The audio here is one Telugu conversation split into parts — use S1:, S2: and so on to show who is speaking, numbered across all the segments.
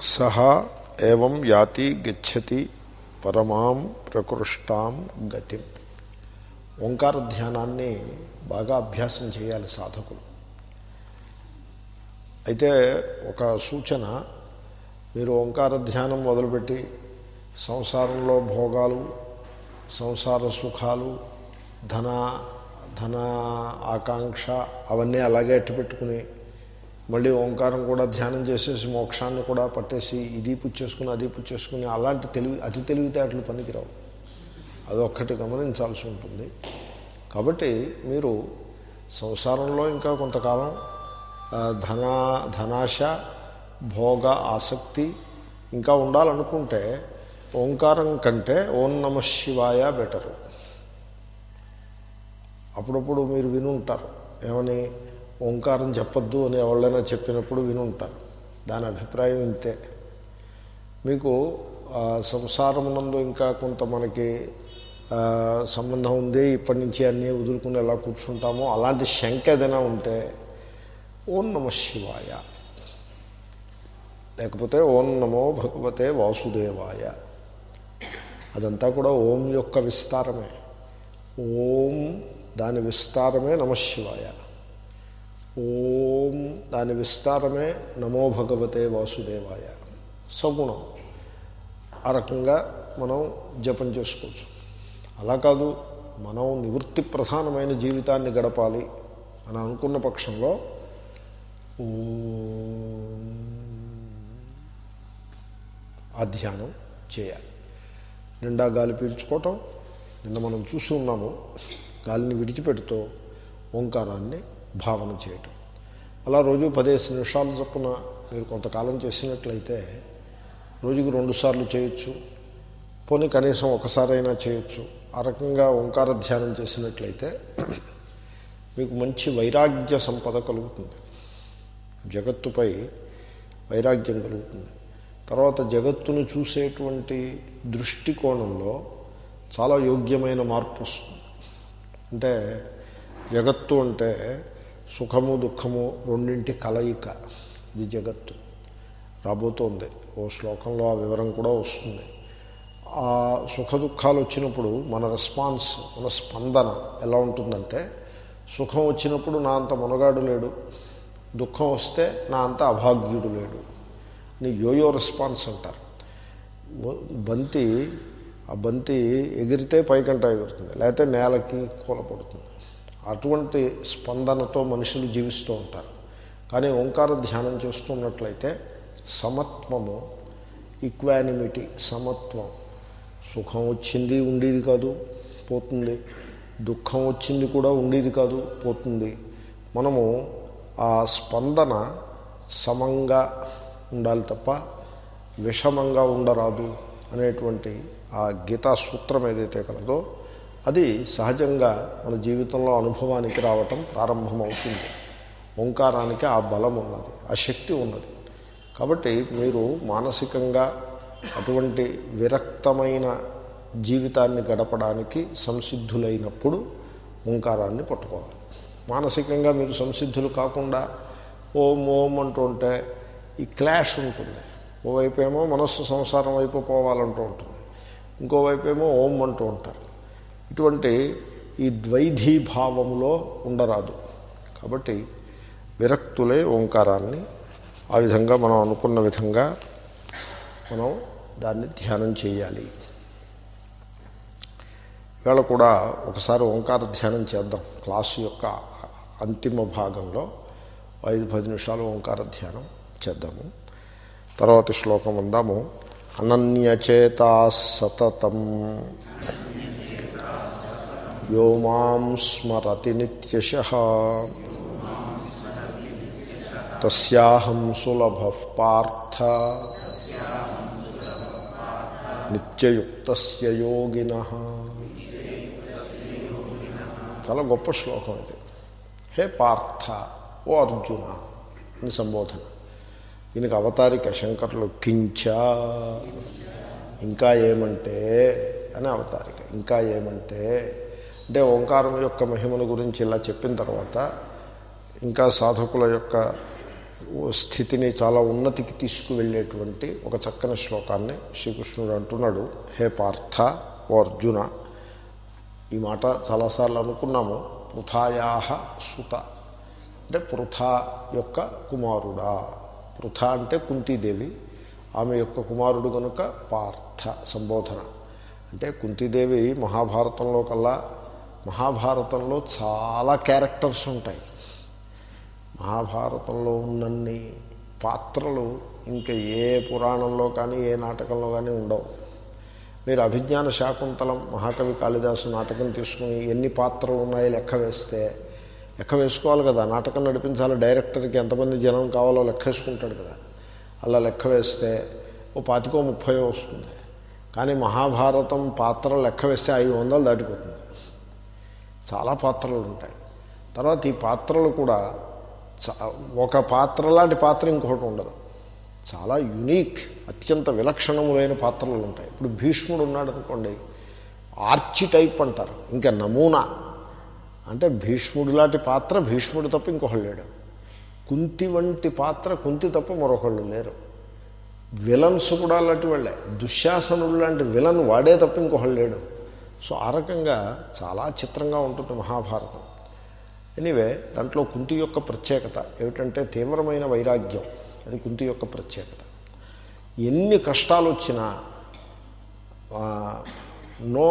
S1: సహా ఏవం యాతి గచ్చతి పరమాం ప్రకృష్టాం గతిం. ఓంకార ధ్యానాన్ని బాగా అభ్యాసం చేయాలి సాధకులు. అయితే ఒక సూచన మీరు ఓంకార ధ్యానం మొదలుపెట్టి సంసారంలో భోగాలు సంసార సుఖాలు ధన ధన ఆకాంక్ష అవన్నీ అలాగే అట్టిపెట్టుకుని మళ్ళీ ఓంకారం కూడా ధ్యానం చేసేసి మోక్షాన్ని కూడా పట్టేసి ఇది పుచ్చేసుకుని అది పుచ్చేసుకుని అలాంటి తెలివి అతి తెలివితేటలు పనికిరావు. అది ఒక్కటి గమనించాల్సి ఉంటుంది. కాబట్టి మీరు సంసారంలో ఇంకా కొంతకాలం ధన ధనాశ భోగ ఆసక్తి ఇంకా ఉండాలనుకుంటే ఓంకారం కంటే ఓం నమ శివాయ బెటరు. అప్పుడప్పుడు మీరు వినుంటారు. ఏమని? ఓంకారం చెప్పొద్దు అని ఎవరైనా చెప్పినప్పుడు వినుంటారు. దాని అభిప్రాయం ఇంతే. మీకు సంసారమునందు ఇంకా కొంత మనకి సంబంధం ఉంది ఇప్పటి నుంచి అన్నీ వదులుకుని ఎలా కూర్చుంటామో అలాంటి శంక ఏదైనా ఉంటే ఓం నమ శివాయ. లేకపోతే ఓం నమో భగవతే వాసుదేవాయ. అదంతా కూడా ఓం యొక్క విస్తారమే. ఓం దాని విస్తారమే నమశివాయ ఓం దాని విస్తారమే నమో భగవతే వాసుదేవాయ. సగుణం ఆ రకంగా మనం జపం చేసుకోవచ్చు. అలా కాదు మనం నివృత్తి ప్రధానమైన జీవితాన్ని గడపాలి అని అనుకున్న పక్షంలో ఆ ధ్యానం చేయాలి. నిండా గాలి పీల్చుకోవటం నిన్న మనం చూసి ఉన్నాము గాలిని విడిచిపెడుతూ ఓంకారాన్ని భావన చేయటం. అలా రోజు పదిహేను నిమిషాలు చొప్పున మీరు కొంతకాలం చేసినట్లయితే రోజుకు రెండుసార్లు చేయొచ్చు. పోనీ కనీసం ఒకసారైనా చేయొచ్చు. ఆ రకంగా ఓంకార ధ్యానం చేసినట్లయితే మీకు మంచి వైరాగ్య సంపద కలుగుతుంది. జగత్తుపై వైరాగ్యం కలుగుతుంది. తర్వాత జగత్తును చూసేటువంటి దృష్టికోణంలో చాలా యోగ్యమైన మార్పు వస్తుంది. అంటే జగత్తు అంటే సుఖము దుఃఖము రెండింటి కలయిక. ఇది జగత్తు. రాబోతోంది. ఓ శ్లోకంలో ఆ వివరం కూడా వస్తుంది. ఆ సుఖ దుఃఖాలు వచ్చినప్పుడు మన రెస్పాన్స్ మన స్పందన ఎలా ఉంటుందంటే సుఖం వచ్చినప్పుడు నా అంత మునగాడు లేడు. దుఃఖం వస్తే నా అంత అభాగ్యుడు లేడు. అని యోయో రెస్పాన్స్ అంటారు. బంతి ఆ బంతి ఎగిరితే పైకంట ఎగురుతుంది. లేకపోతే నేలకి కూలపడుతుంది. అటువంటి స్పందనతో మనుషులు జీవిస్తూ ఉంటారు. కానీ ఓంకార ధ్యానం చేస్తున్నట్లయితే సమత్వము ఈక్వానిమిటీ సమత్వం. సుఖం వచ్చింది ఉండేది కాదు పోతుంది. దుఃఖం వచ్చింది కూడా ఉండేది కాదు పోతుంది. మనము ఆ స్పందన సమంగా ఉండాలి తప్ప విషమంగా ఉండరాదు అనేటువంటి ఆ గీతా సూత్రం ఏదైతే కలదో అది సహజంగా మన జీవితంలో అనుభవానికి రావటం ప్రారంభమవుతుంది. ఓంకారానికి ఆ బలం ఉన్నది ఆ శక్తి ఉన్నది. కాబట్టి మీరు మానసికంగా అటువంటి విరక్తమైన జీవితాన్ని గడపడానికి సంసిద్ధులైనప్పుడు ఓంకారాన్ని పట్టుకోవాలి. మానసికంగా మీరు సంసిద్ధులు కాకుండా ఓం ఓం అంటూ ఉంటే ఈ క్లాష్ ఉంటుంది. ఓవైపు ఏమో మనస్సు సంసారం వైపు పోవాలంటూ ఉంటుంది. ఇంకోవైపు ఏమో ఓం అంటూ ఉంటారు. ఇటువంటి ఈ ద్వైధీ భావములో ఉండరాదు. కాబట్టి విరక్తులే ఓంకారాన్ని ఆ విధంగా మనం అనుకున్న విధంగా మనం దాన్ని ధ్యానం చేయాలి. ఇవాళ కూడా ఒకసారి ఓంకార ధ్యానం చేద్దాం. క్లాసు యొక్క అంతిమ భాగంలో ఐదు పది నిమిషాలు ఓంకార ధ్యానం చేద్దాము. తర్వాత శ్లోకం అందాము. అనన్యచేతా సతతం. యో మాం స్మరతి నిత్యశ తస్యాహం సులభ పార్థ నిత్యయుక్త యోగిన చాలా గొప్ప శ్లోకం ఇది. హే పార్థ ఓ అర్జున అని సంబోధన. దీనికి అవతారిక శంకర్లు కించ. ఇంకా ఏమంటే అని అవతారిక. ఇంకా ఏమంటే అంటే ఓంకారం యొక్క మహిమను గురించి ఇలా చెప్పిన తర్వాత ఇంకా సాధకుల యొక్క స్థితిని చాలా ఉన్నతికి తీసుకువెళ్ళేటువంటి ఒక చక్కని శ్లోకాన్ని శ్రీకృష్ణుడు అంటున్నాడు. హే పార్థ ఓ అర్జున ఈ మాట చాలాసార్లు అనుకున్నాము. పృథాయాహ సుత. అంటే పృథా యొక్క కుమారుడా. పృథ అంటే కుంతీదేవి. ఆమె యొక్క కుమారుడు కనుక పార్థ సంబోధన. అంటే కుంతీదేవి మహాభారతంలో కల్లా మహాభారతంలో చాలా క్యారెక్టర్స్ ఉంటాయి. మహాభారతంలో ఉన్నన్ని పాత్రలు ఇంకా ఏ పురాణంలో కానీ ఏ నాటకంలో కానీ ఉండవు. మీరు అభిజ్ఞాన శాకుంతలం మహాకవి కాళిదాసు నాటకం తీసుకుని ఎన్ని పాత్రలు ఉన్నాయో లెక్క వేస్తే లెక్క వేసుకోవాలి కదా. నాటకం నడిపించాలి డైరెక్టర్కి ఎంతమంది జనం కావాలో లెక్క వేసుకుంటాడు కదా. అలా లెక్క వేస్తే ఓ పాతికో ముప్పై వస్తుంది. కానీ మహాభారతం పాత్ర లెక్క వేస్తే ఐదు వందలు దాటిపోతుంది. చాలా పాత్రలు ఉంటాయి. తర్వాత ఈ పాత్రలు కూడా ఒక పాత్ర లాంటి పాత్ర ఇంకొకటి ఉండదు. చాలా యునీక్ అత్యంత విలక్షణములైన పాత్రలు ఉంటాయి. ఇప్పుడు భీష్ముడు ఉన్నాడు అనుకోండి ఆర్చి టైప్ అంటారు ఇంకా నమూనా. అంటే భీష్ముడు లాంటి పాత్ర భీష్ముడు తప్ప ఇంకొకళ్ళు లేడు. కుంతి వంటి పాత్ర కుంతి తప్ప మరొకళ్ళు లేరు. విలన్స్ కూడా అలాంటి వాళ్ళే. దుశ్శాసనుడు లాంటి విలన్ వాడే తప్ప ఇంకొకళ్ళు లేడు. సో ఆ రకంగా చాలా చిత్రంగా ఉంటుంది మహాభారతం. ఎనీవే దాంట్లో కుంతి యొక్క ప్రత్యేకత ఏమిటంటే తీవ్రమైన వైరాగ్యం. అది కుంతి యొక్క ప్రత్యేకత. ఎన్ని కష్టాలు వచ్చినా నో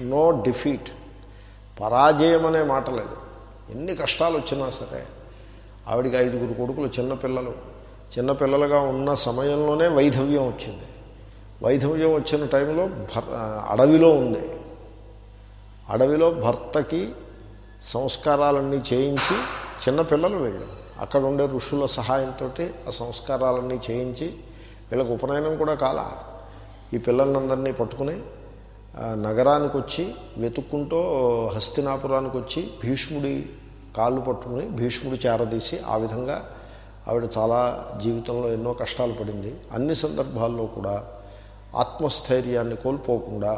S1: నో డిఫీట్ పరాజయం అనే మాట లేదు. ఎన్ని కష్టాలు వచ్చినా సరే ఆవిడికి ఐదుగురు కొడుకులు చిన్నపిల్లలు చిన్నపిల్లలుగా ఉన్న సమయంలోనే వైధవ్యం వచ్చింది. వైధవ్యం వచ్చిన టైంలో భర్ అడవిలో ఉంది. అడవిలో భర్తకి సంస్కారాలన్నీ చేయించి చిన్నపిల్లలు వెళ్ళు. అక్కడ ఉండే ఋషుల సహాయంతో ఆ సంస్కారాలన్నీ చేయించి వీళ్ళకి ఉపనయనం కూడా కాల. ఈ పిల్లలందరినీ పట్టుకుని నగరానికి వచ్చి వెతుక్కుంటూ హస్తినాపురానికి వచ్చి భీష్ముడి కాళ్ళు పట్టుకుని భీష్ముడి చేరదీసి ఆ విధంగా ఆవిడ చాలా జీవితంలో ఎన్నో కష్టాలు పడింది. అన్ని సందర్భాల్లో కూడా ఆత్మస్థైర్యాన్ని కోల్పోకుండా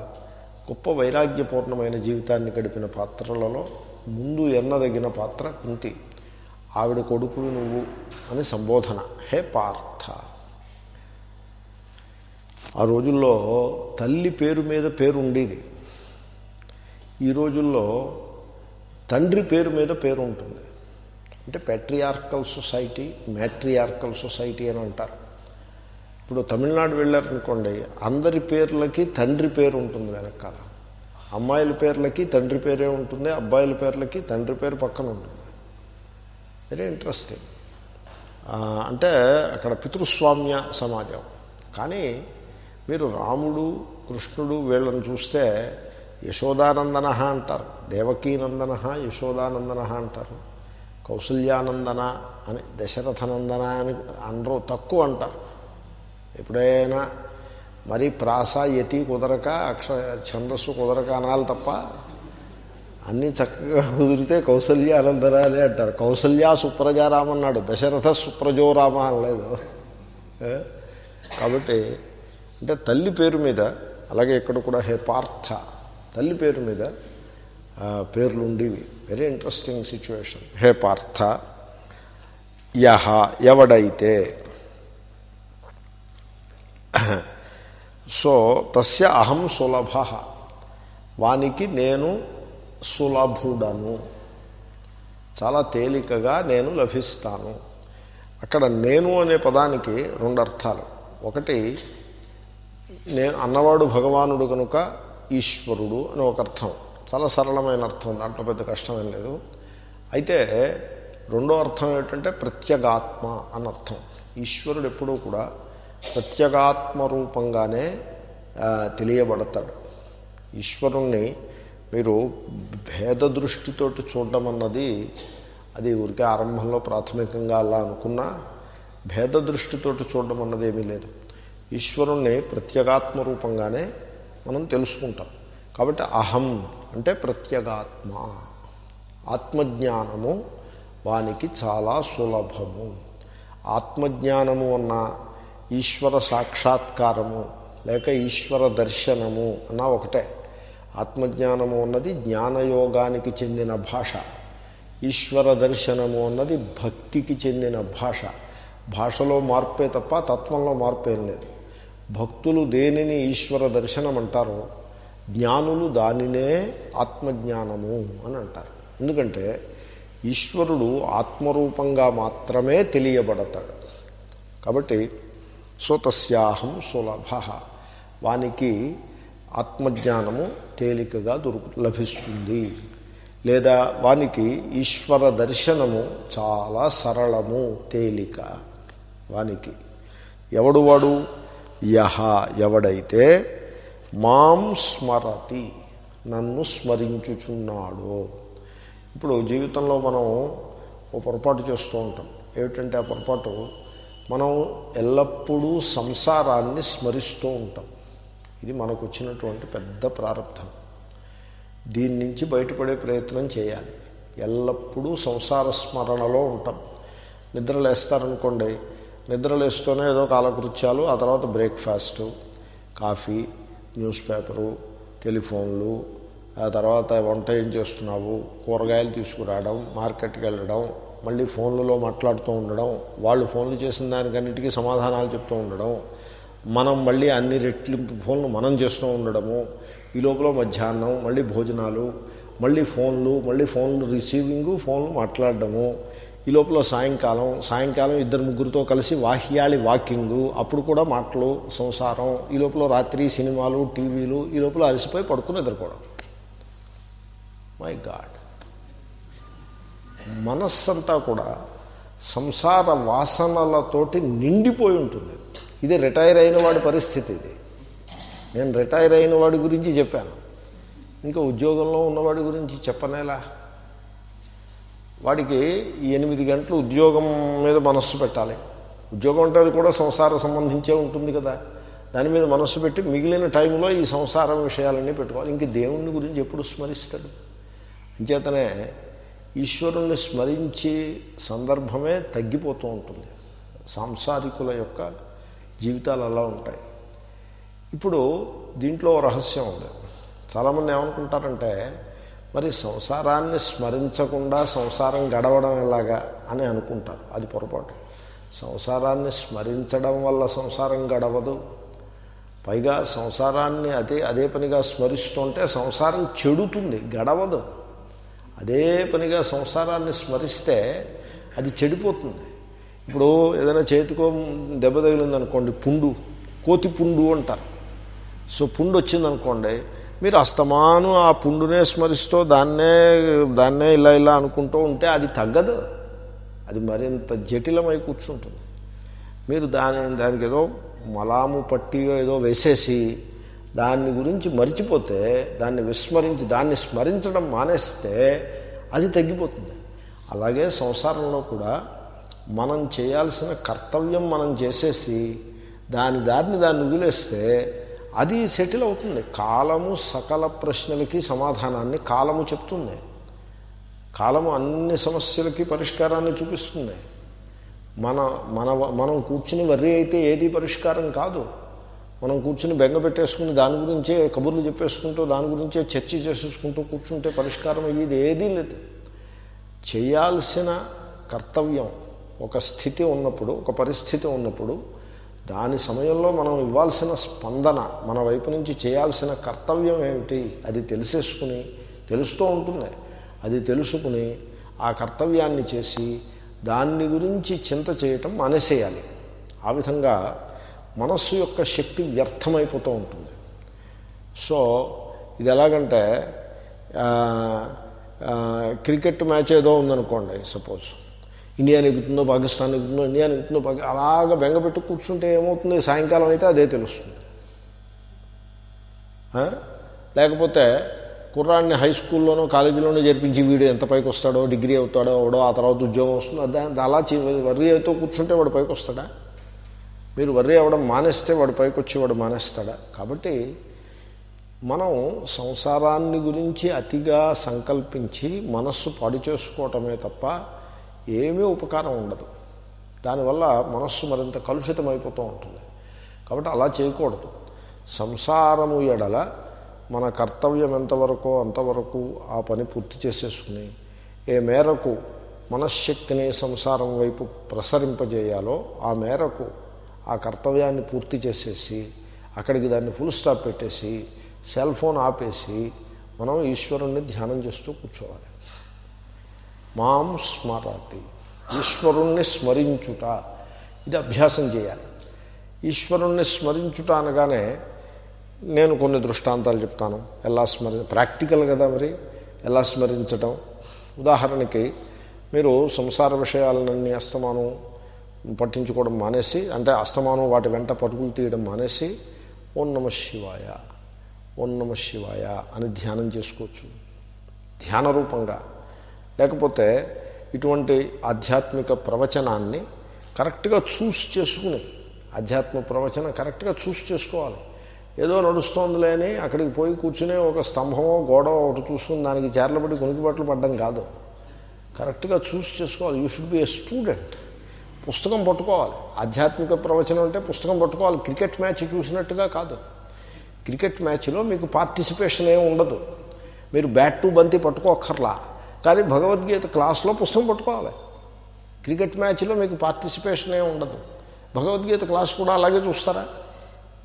S1: గొప్ప వైరాగ్యపూర్ణమైన జీవితాన్ని గడిపిన పాత్రలలో ముందు ఎన్నదగిన పాత్ర కుంతి. ఆవిడ కొడుకులు నువ్వు అని సంబోధన. హే పార్థ! ఆ రోజుల్లో తల్లి పేరు మీద పేరు ఉండేది ఈ రోజుల్లో తండ్రి పేరు మీద పేరు ఉంటుంది అంటే పెట్రియార్కల్ సొసైటీ మ్యాట్రియార్కల్ సొసైటీ అని అంటారు. ఇప్పుడు తమిళనాడు వెళ్ళారనుకోండి అందరి పేర్లకి తండ్రి పేరు ఉంటుంది వెనకాల. అమ్మాయిల పేర్లకి తండ్రి పేరే ఉంటుంది అబ్బాయిల పేర్లకి తండ్రి పేరు పక్కన ఉంటుంది. వెరీ ఇంట్రెస్టింగ్ అంటే అక్కడ పితృస్వామ్య సమాజం. కానీ మీరు రాముడు కృష్ణుడు వీళ్ళని చూస్తే యశోదానందన అంటారు. దేవకీనందన యశోదానందన అంటారు. కౌసల్యానందన అని దశరథనందన అని అందరూ తక్కువ అంటారు. ఎప్పుడైనా మరి ప్రాస యతి కుదరక అక్ష ఛందస్సు కుదరక అనాలి తప్ప అన్నీ చక్కగా కుదిరితే కౌసల్య అనంతరాలే అంటారు. కౌసల్య సుప్రజారామ అన్నాడు దశరథ సుప్రజోరామ అనలేదు. కాబట్టి అంటే తల్లి పేరు మీద అలాగే ఇక్కడ కూడా హే పార్థ తల్లి పేరు మీద పేర్లు ఉండేవి. వెరీ ఇంట్రెస్టింగ్ సిచ్యువేషన్ హే పార్థ యహ ఎవడైతే సో తస్య అహం సులభ. వానికి నేను సులభుడను. చాలా తేలికగా నేను లభిస్తాను. అక్కడ నేను అనే పదానికి రెండు అర్థాలు ఒకటి నేను అన్నవాడు భగవానుడు కనుక ఈశ్వరుడు అని ఒక అర్థం. చాలా సరళమైన అర్థం దాంట్లో పెద్ద కష్టమేం లేదు. అయితే రెండో అర్థం ఏంటంటే ప్రత్యేగాత్మ అని అర్థం ఈశ్వరుడు ఎప్పుడూ కూడా ప్రత్యేగాత్మ రూపంగానే తెలియబడతాడు. ఈశ్వరుణ్ణి మీరు భేద దృష్టితోటి చూడడం అన్నది అది ఊరికే ఆరంభంలో ప్రాథమికంగా అలా అనుకున్నా భేద దృష్టితోటి చూడడం అన్నది ఏమీ లేదు. ఈశ్వరుణ్ణి ప్రత్యేగాత్మ రూపంగానే మనం తెలుసుకుంటాం. కాబట్టి అహం అంటే ప్రత్యేగాత్మ. ఆత్మజ్ఞానము వానికి చాలా సులభము. ఆత్మజ్ఞానము అన్న ఈశ్వర సాక్షాత్కారము లేక ఈశ్వర దర్శనము అన్న ఒకటే. ఆత్మజ్ఞానము అన్నది జ్ఞానయోగానికి చెందిన భాష. ఈశ్వర దర్శనము అన్నది భక్తికి చెందిన భాష. భాషలో మార్పే తప్ప తత్వంలో మార్పేం లేదు. భక్తులు దేనిని ఈశ్వర దర్శనం అంటారో? జ్ఞానులు దానినే ఆత్మజ్ఞానము అని అంటారు. ఎందుకంటే ఈశ్వరుడు ఆత్మరూపంగా మాత్రమే తెలియబడతాడు. కాబట్టి సో తస్యాహం సులభ. వానికి ఆత్మజ్ఞానము తేలికగా దొరుకు లభిస్తుంది. లేదా వానికి ఈశ్వర దర్శనము చాలా సరళము తేలిక. వానికి ఎవడు వాడు? యహ ఎవడైతే మాం స్మరతి నన్ను స్మరించుచున్నాడో. ఇప్పుడు జీవితంలో మనం ఓ పొరపాటు చేస్తూ ఉంటాం. ఏమిటంటే ఆ పొరపాటు మనం ఎల్లప్పుడూ సంసారాన్ని స్మరిస్తూ ఉంటాం. ఇది మనకు వచ్చినటువంటి పెద్ద ప్రారంభం. దీని నుంచి బయటపడే ప్రయత్నం చేయాలి. ఎల్లప్పుడూ సంసార స్మరణలో ఉంటాం. నిద్రలేస్తారనుకోండి నిద్రలేస్తూనే ఏదో కాలకృత్యాలు ఆ తర్వాత బ్రేక్ఫాస్టు కాఫీ న్యూస్ పేపరు టెలిఫోన్లు ఆ తర్వాత వంట ఏం చేస్తున్నావు కూరగాయలు తీసుకురావడం మార్కెట్కి వెళ్ళడం మళ్ళీ ఫోన్లలో మాట్లాడుతూ ఉండడం వాళ్ళు ఫోన్లు చేసిన దానికన్నిటికీ సమాధానాలు చెప్తూ ఉండడం మనం మళ్ళీ అన్ని రెట్లింపు ఫోన్లు మనం చేస్తూ ఉండడము ఈ లోపల మధ్యాహ్నం మళ్ళీ భోజనాలు మళ్ళీ ఫోన్లు మళ్ళీ ఫోన్లు రిసీవింగు ఫోన్లు మాట్లాడడము ఈ లోపల సాయంకాలం సాయంకాలం ఇద్దరు ముగ్గురితో కలిసి వాహ్యాళి వాకింగు అప్పుడు కూడా మాటలు సంసారం ఈ లోపల రాత్రి సినిమాలు టీవీలు ఈ లోపల అలసిపోయి పడుకుని ఎదుర్కోవడం మై గాడ్. మనస్సంతా కూడా సంసార వాసనలతోటి నిండిపోయి ఉంటుంది. ఇది రిటైర్ అయిన వాడి పరిస్థితి ఇది. నేను రిటైర్ అయిన వాడి గురించి చెప్పాను. ఇంకా ఉద్యోగంలో ఉన్నవాడి గురించి చెప్పనేలా? వాడికి ఎనిమిది గంటలు ఉద్యోగం మీద మనస్సు పెట్టాలి. ఉద్యోగం అంటే అది కూడా సంసార సంబంధించే ఉంటుంది కదా. దాని మీద మనస్సు పెట్టి మిగిలిన టైంలో ఈ సంసారం విషయాలన్నీ పెట్టుకోవాలి. ఇంక దేవుణ్ణి గురించి ఎప్పుడు స్మరిస్తాడు? అంచేతనే ఈశ్వరుణ్ణి స్మరించి సందర్భమే తగ్గిపోతూ ఉంటుంది. సాంసారికుల యొక్క జీవితాలు అలా ఉంటాయి. ఇప్పుడు దీంట్లో రహస్యం ఉంది. చాలామంది ఏమనుకుంటారంటే మరి సంసారాన్ని స్మరించకుండా సంసారం గడవడం ఎలాగా అని అనుకుంటారు. అది పొరపాటు. సంసారాన్ని స్మరించడం వల్ల సంసారం గడవదు. పైగా సంసారాన్ని అదే అదే పనిగా స్మరిస్తుంటే సంసారం చెడుతుంది గడవదు. అదే పనిగా సంసారాన్ని స్మరిస్తే అది చెడిపోతుంది. ఇప్పుడు ఏదైనా చేతికో దెబ్బ తగిలిందనుకోండి పుండు కోతి పుండు అంటారు. సో పుండు వచ్చిందనుకోండి మీరు అస్తమాను ఆ పుండునే స్మరిస్తూ దాన్నే దాన్నే ఇలా ఇలా అనుకుంటూ ఉంటే అది తగ్గదు. అది మరింత జటిలమై కూర్చుంటుంది. మీరు దాని దానికి ఏదో మలాము పట్టియో ఏదో వేసేసి దాన్ని గురించి మర్చిపోతే దాన్ని విస్మరించి దాన్ని స్మరించడం మానేస్తే అది తగ్గిపోతుంది. అలాగే సంసారంలో కూడా మనం చేయాల్సిన కర్తవ్యం మనం చేసేసి దాని దారిని దాన్ని వదిలేస్తే అది సెటిల్ అవుతుంది. కాలము సకల ప్రశ్నలకి సమాధానాన్ని కాలము చెప్తుంది. కాలము అన్ని సమస్యలకి పరిష్కారాన్ని చూపిస్తుంది. మన మన మనం కూర్చుని వర్రీ అయితే ఏది పరిష్కారం కాదు. మనం కూర్చుని బెంగ పెట్టేసుకుని దాని గురించే కబుర్లు చెప్పేసుకుంటూ దాని గురించే చర్చ చేసేసుకుంటూ కూర్చుంటే పరిష్కారం అయ్యేది ఏదీ లేదు. చేయాల్సిన కర్తవ్యం ఒక స్థితి ఉన్నప్పుడు ఒక పరిస్థితి ఉన్నప్పుడు దాని సమయంలో మనం ఇవ్వాల్సిన స్పందన మన వైపు నుంచి చేయాల్సిన కర్తవ్యం ఏమిటి అది తెలిసేసుకుని తెలుస్తూ ఉంటుంది. అది తెలుసుకుని ఆ కర్తవ్యాన్ని చేసి దాన్ని గురించి చింత చేయటం మానేసేయాలి. ఆ విధంగా మనస్సు యొక్క శక్తి వ్యర్థమైపోతూ ఉంటుంది. సో ఇది ఎలాగంటే క్రికెట్ మ్యాచ్ ఏదో ఉందనుకోండి సపోజ్. ఇండియా నెగ్గుతుందో పాకిస్తాన్ నెగ్గుతుందో ఇండియా నెగ్గుతుందో పాకి అలాగ బెంగపెట్టు కూర్చుంటే ఏమవుతుంది? సాయంకాలం అయితే అదే తెలుస్తుంది. లేకపోతే కుర్రాన్ని హై స్కూల్లోనో కాలేజీలోనో జరిపించి వీడు ఎంత పైకి వస్తాడో డిగ్రీ అవుతాడో అవడో ఆ తర్వాత ఉద్యోగం వస్తుందో దాని అలా వర్రీ అవుతూ కూర్చుంటే వాడు పైకి వస్తాడా మీరు వర్రీ అవ్వడం మానేస్తే వాడు పైకి వచ్చి వాడు మానేస్తాడా? కాబట్టి మనం సంసారాన్ని గురించి అతిగా సంకల్పించి మనస్సు పాడు చేసుకోవటమే తప్ప ఏమీ ఉపకారం ఉండదు. దానివల్ల మనస్సు మరింత కలుషితమైపోతూ ఉంటుంది. కాబట్టి అలా చేయకూడదు. సంసారము ఎడల మన కర్తవ్యం ఎంతవరకు అంతవరకు ఆ పని పూర్తి చేసేసుకుని ఏ మేరకు మనశ్శక్తిని సంసారం వైపు ప్రసరింపజేయాలో ఆ మేరకు ఆ కర్తవ్యాన్ని పూర్తి చేసేసి అక్కడికి దాన్ని ఫుల్ స్టాప్ పెట్టేసి సెల్ ఫోన్ ఆపేసి మనం ఈశ్వరుణ్ణి ధ్యానం చేస్తూ కూర్చోవాలి. మాం స్మరతి ఈశ్వరుణ్ణి స్మరించుట. ఇది అభ్యాసం చేయాలి. ఈశ్వరుణ్ణి స్మరించుట అనగానే నేను కొన్ని దృష్టాంతాలు చెప్తాను. ఎలా స్మరి ప్రాక్టికల్ కదా మరి ఎలా స్మరించటం? ఉదాహరణకి మీరు సంసార విషయాలన్నీ అస్తమానం పట్టించుకోవడం మానేసి అంటే అస్తమానం వాటి వెంట పరుగులు తీయడం మానేసి ఓం నమ శివాయ ఓం నమ శివాయ అని ధ్యానం చేసుకోవచ్చు. ధ్యాన రూపంగా. లేకపోతే ఇటువంటి ఆధ్యాత్మిక ప్రవచనాన్ని కరెక్ట్గా చూస్ చేసుకుని ఆధ్యాత్మిక ప్రవచనం కరెక్ట్గా చూస్ చేసుకోవాలి. ఏదో నడుస్తోంది లేని అక్కడికి పోయి కూర్చునే ఒక స్తంభమో గోడ ఒకటి చూసుకుని దానికి చేర్లబడి కొనుక్కుబట్లు పడ్డం కాదు. కరెక్ట్గా చూస్ చేసుకోవాలి. You should be a student. పుస్తకం పట్టుకోవాలి. ఆధ్యాత్మిక ప్రవచనం అంటే పుస్తకం పట్టుకోవాలి. క్రికెట్ మ్యాచ్ చూసినట్టుగా కాదు. క్రికెట్ మ్యాచ్లో మీకు పార్టిసిపేషన్ ఏమి ఉండదు. మీరు బ్యాట్ బంతి పట్టుకోక్కర్లా. కానీ భగవద్గీత క్లాస్లో పుస్తకం పట్టుకోవాలి. క్రికెట్ మ్యాచ్లో మీకు పార్టిసిపేషన్ ఏమి ఉండదు. భగవద్గీత క్లాస్ కూడా అలాగే చూస్తారా?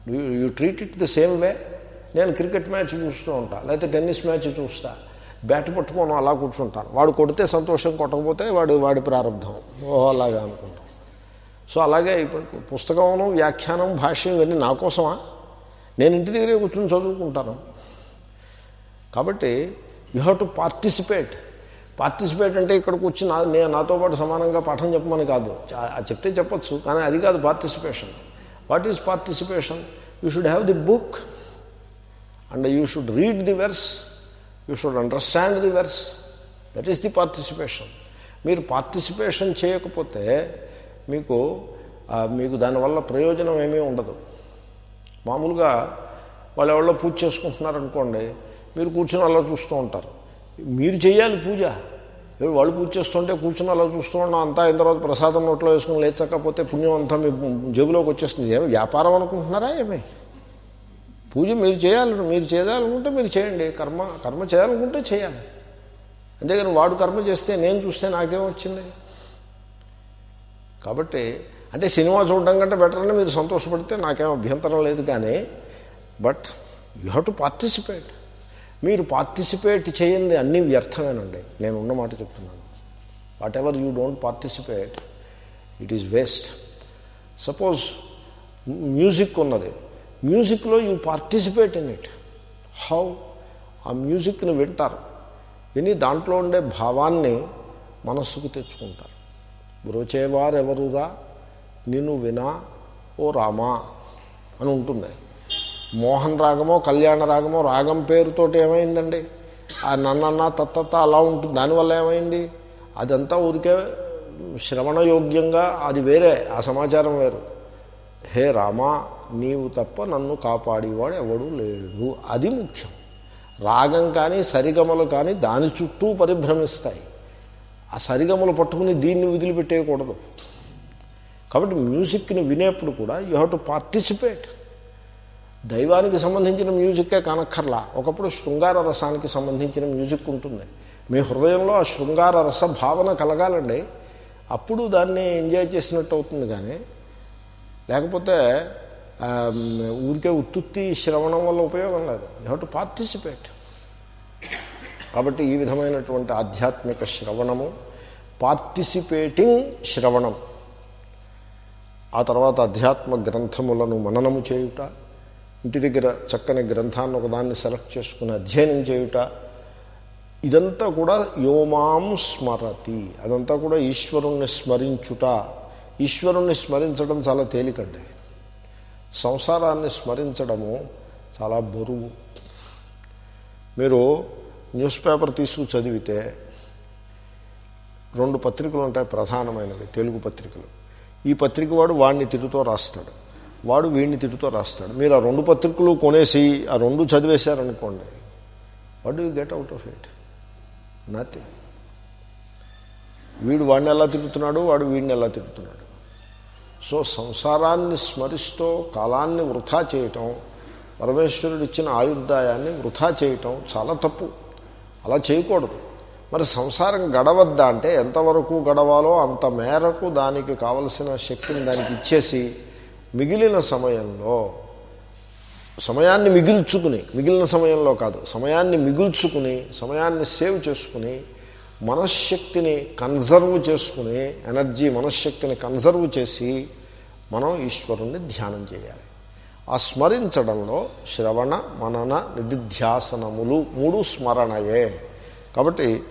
S1: You treat it the same way నేను క్రికెట్ మ్యాచ్ చూస్తూ ఉంటాను లేకపోతే టెన్నిస్ మ్యాచ్ చూస్తా. బ్యాట్ పట్టుకోను అలా కూర్చుంటాను. వాడు కొడితే సంతోషం కొట్టకపోతే వాడు వాడి ప్రారంభం. ఓహో అలాగా అనుకుంటాను సో అలాగే ఇప్పుడు పుస్తకమును వ్యాఖ్యానం భాష్యం ఇవన్నీ నా కోసమా? నేను ఇంటి దగ్గరే కూర్చొని చదువుకుంటాను. కాబట్టి you have to participate. Participate అంటే ఇక్కడికి వచ్చి నా నేను నాతో పాటు సమానంగా పాఠం చెప్పమని కాదు. చెప్తే చెప్పచ్చు కానీ అది కాదు participation. What is participation? You should have the book and you should read the verse you should understand the verse. That is the participation. మీరు పార్టిసిపేషన్ చేయకపోతే మీకు మీకు దానివల్ల ప్రయోజనం ఏమీ ఉండదు. మామూలుగా వాళ్ళు ఎవరో పూజ చేసుకుంటున్నారనుకోండి మీరు కూర్చొని అలా చూస్తూ ఉంటారు. మీరు చేయాలి పూజ. వాళ్ళు పూజ చేస్తుంటే కూర్చొని అలా చూస్తూ ఉన్నాం అంతా అయిన తర్వాత ప్రసాదం నోట్లో వేసుకుని లేచకపోతే పుణ్యం అంతా మీ జేబులోకి వచ్చేస్తుంది. ఏమి వ్యాపారం అనుకుంటున్నారా ఏమి? పూజ మీరు చేయాలి మీరు చేయాలనుకుంటే మీరు చేయండి. కర్మ కర్మ చేయాలనుకుంటే చేయాలి. అంతేగాని వాడు కర్మ చేస్తే నేను చూస్తే నాకేమొచ్చింది కాబట్టి అంటే సినిమా చూడడం కంటే బెటర్ అని మీరు సంతోషపడితే నాకేం అభ్యంతరం లేదు కానీ but you have to participate. మీరు పార్టిసిపేట్ చేయండి అన్నీ వ్యర్థమేనండి. నేను ఉన్న మాట చెప్తున్నాను. Whatever you don't participate it is waste suppose music ఉన్నది. మ్యూజిక్లో you participate in it how ఆ మ్యూజిక్ని వింటారు. విని దాంట్లో ఉండే భావాన్ని మనస్సుకు తెచ్చుకుంటారు. బ్రోచేవారెవరురా? నిన్ను వినా ఓ రామా? అని ఉంటుంది. మోహన్ రాగమో కళ్యాణ రాగమో రాగం పేరుతోటి ఏమైందండి? ఆ నన్నన్న తత్తత్త అలా ఉంటుంది. దానివల్ల ఏమైంది? అదంతా ఊరికే శ్రవణయోగ్యంగా అది వేరే ఆ సమాచారం వేరు. హే రామా నీవు తప్ప నన్ను కాపాడేవాడు ఎవడూ లేడు. అది ముఖ్యం. రాగం కానీ సరిగమలు కానీ దాని చుట్టూ పరిభ్రమిస్తాయి. ఆ సరిగమలు పట్టుకుని దీన్ని వదిలిపెట్టేయకూడదు. కాబట్టి మ్యూజిక్ని వినేప్పుడు కూడా యూ హ్యావ్ టు పార్టిసిపేట్. దైవానికి సంబంధించిన మ్యూజిక్కే కానక్కర్లా. ఒకప్పుడు శృంగార రసానికి సంబంధించిన మ్యూజిక్ ఉంటుంది. మీ హృదయంలో ఆ శృంగార రస భావన కలగాలండి. అప్పుడు దాన్ని ఎంజాయ్ చేసినట్టు అవుతుంది కానీ లేకపోతే ఊరికే ఉత్తుత్తి శ్రవణం వల్ల ఉపయోగం లేదు. You have to participate. కాబట్టి ఈ విధమైనటువంటి ఆధ్యాత్మిక శ్రవణము పార్టిసిపేటింగ్ శ్రవణం. ఆ తర్వాత అధ్యాత్మ గ్రంథములను మననము చేయుట ఇంటి దగ్గర చక్కని గ్రంథాన్ని ఒకదాన్ని సెలెక్ట్ చేసుకుని అధ్యయనం చేయుట ఇదంతా కూడా యోమాం స్మరతి. అదంతా కూడా ఈశ్వరుణ్ణి స్మరించుట. ఈశ్వరుణ్ణి స్మరించడం చాలా తేలికండి. సంసారాన్ని స్మరించడము చాలా బరువు. మీరు న్యూస్ పేపర్ తీసుకు చదివితే రెండు పత్రికలు ఉంటాయి ప్రధానమైనవి తెలుగు పత్రికలు. ఈ పత్రిక వాడు వాడిని తిట్టుతో రాస్తాడు. వాడు వీడిని తిట్టుతో రాస్తాడు. మీరు ఆ రెండు పత్రికలు కొనేసి ఆ రెండు చదివేశారనుకోండి what you get out of it nothing వీడు వాడిని ఎలా తిరుగుతున్నాడు వాడు వీడిని ఎలా తిరుగుతున్నాడు సో సంసారాన్ని స్మరిస్తూ కాలాన్ని వృధా చేయటం పరమేశ్వరుడు ఇచ్చిన ఆయుర్దాయాన్ని వృధా చేయటం చాలా తప్పు. అలా చేయకూడదు. మరి సంసారం గడవద్దా అంటే ఎంతవరకు గడవాలో అంత మేరకు దానికి కావలసిన శక్తిని దానికి ఇచ్చేసి మిగిలిన సమయంలో సమయాన్ని మిగిల్చుకుని మిగిలిన సమయంలో కాదు సమయాన్ని మిగుల్చుకుని సమయాన్ని సేవ్ చేసుకుని మనశ్శక్తిని కన్జర్వ్ చేసుకుని ఎనర్జీ మనశ్శక్తిని కన్జర్వ్ చేసి మనం ఈశ్వరుణ్ణి ధ్యానం చేయాలి. ఆ స్మరించడంలో శ్రవణ మనన నిధిధ్యాసనములు మూడు స్మరణయే. కాబట్టి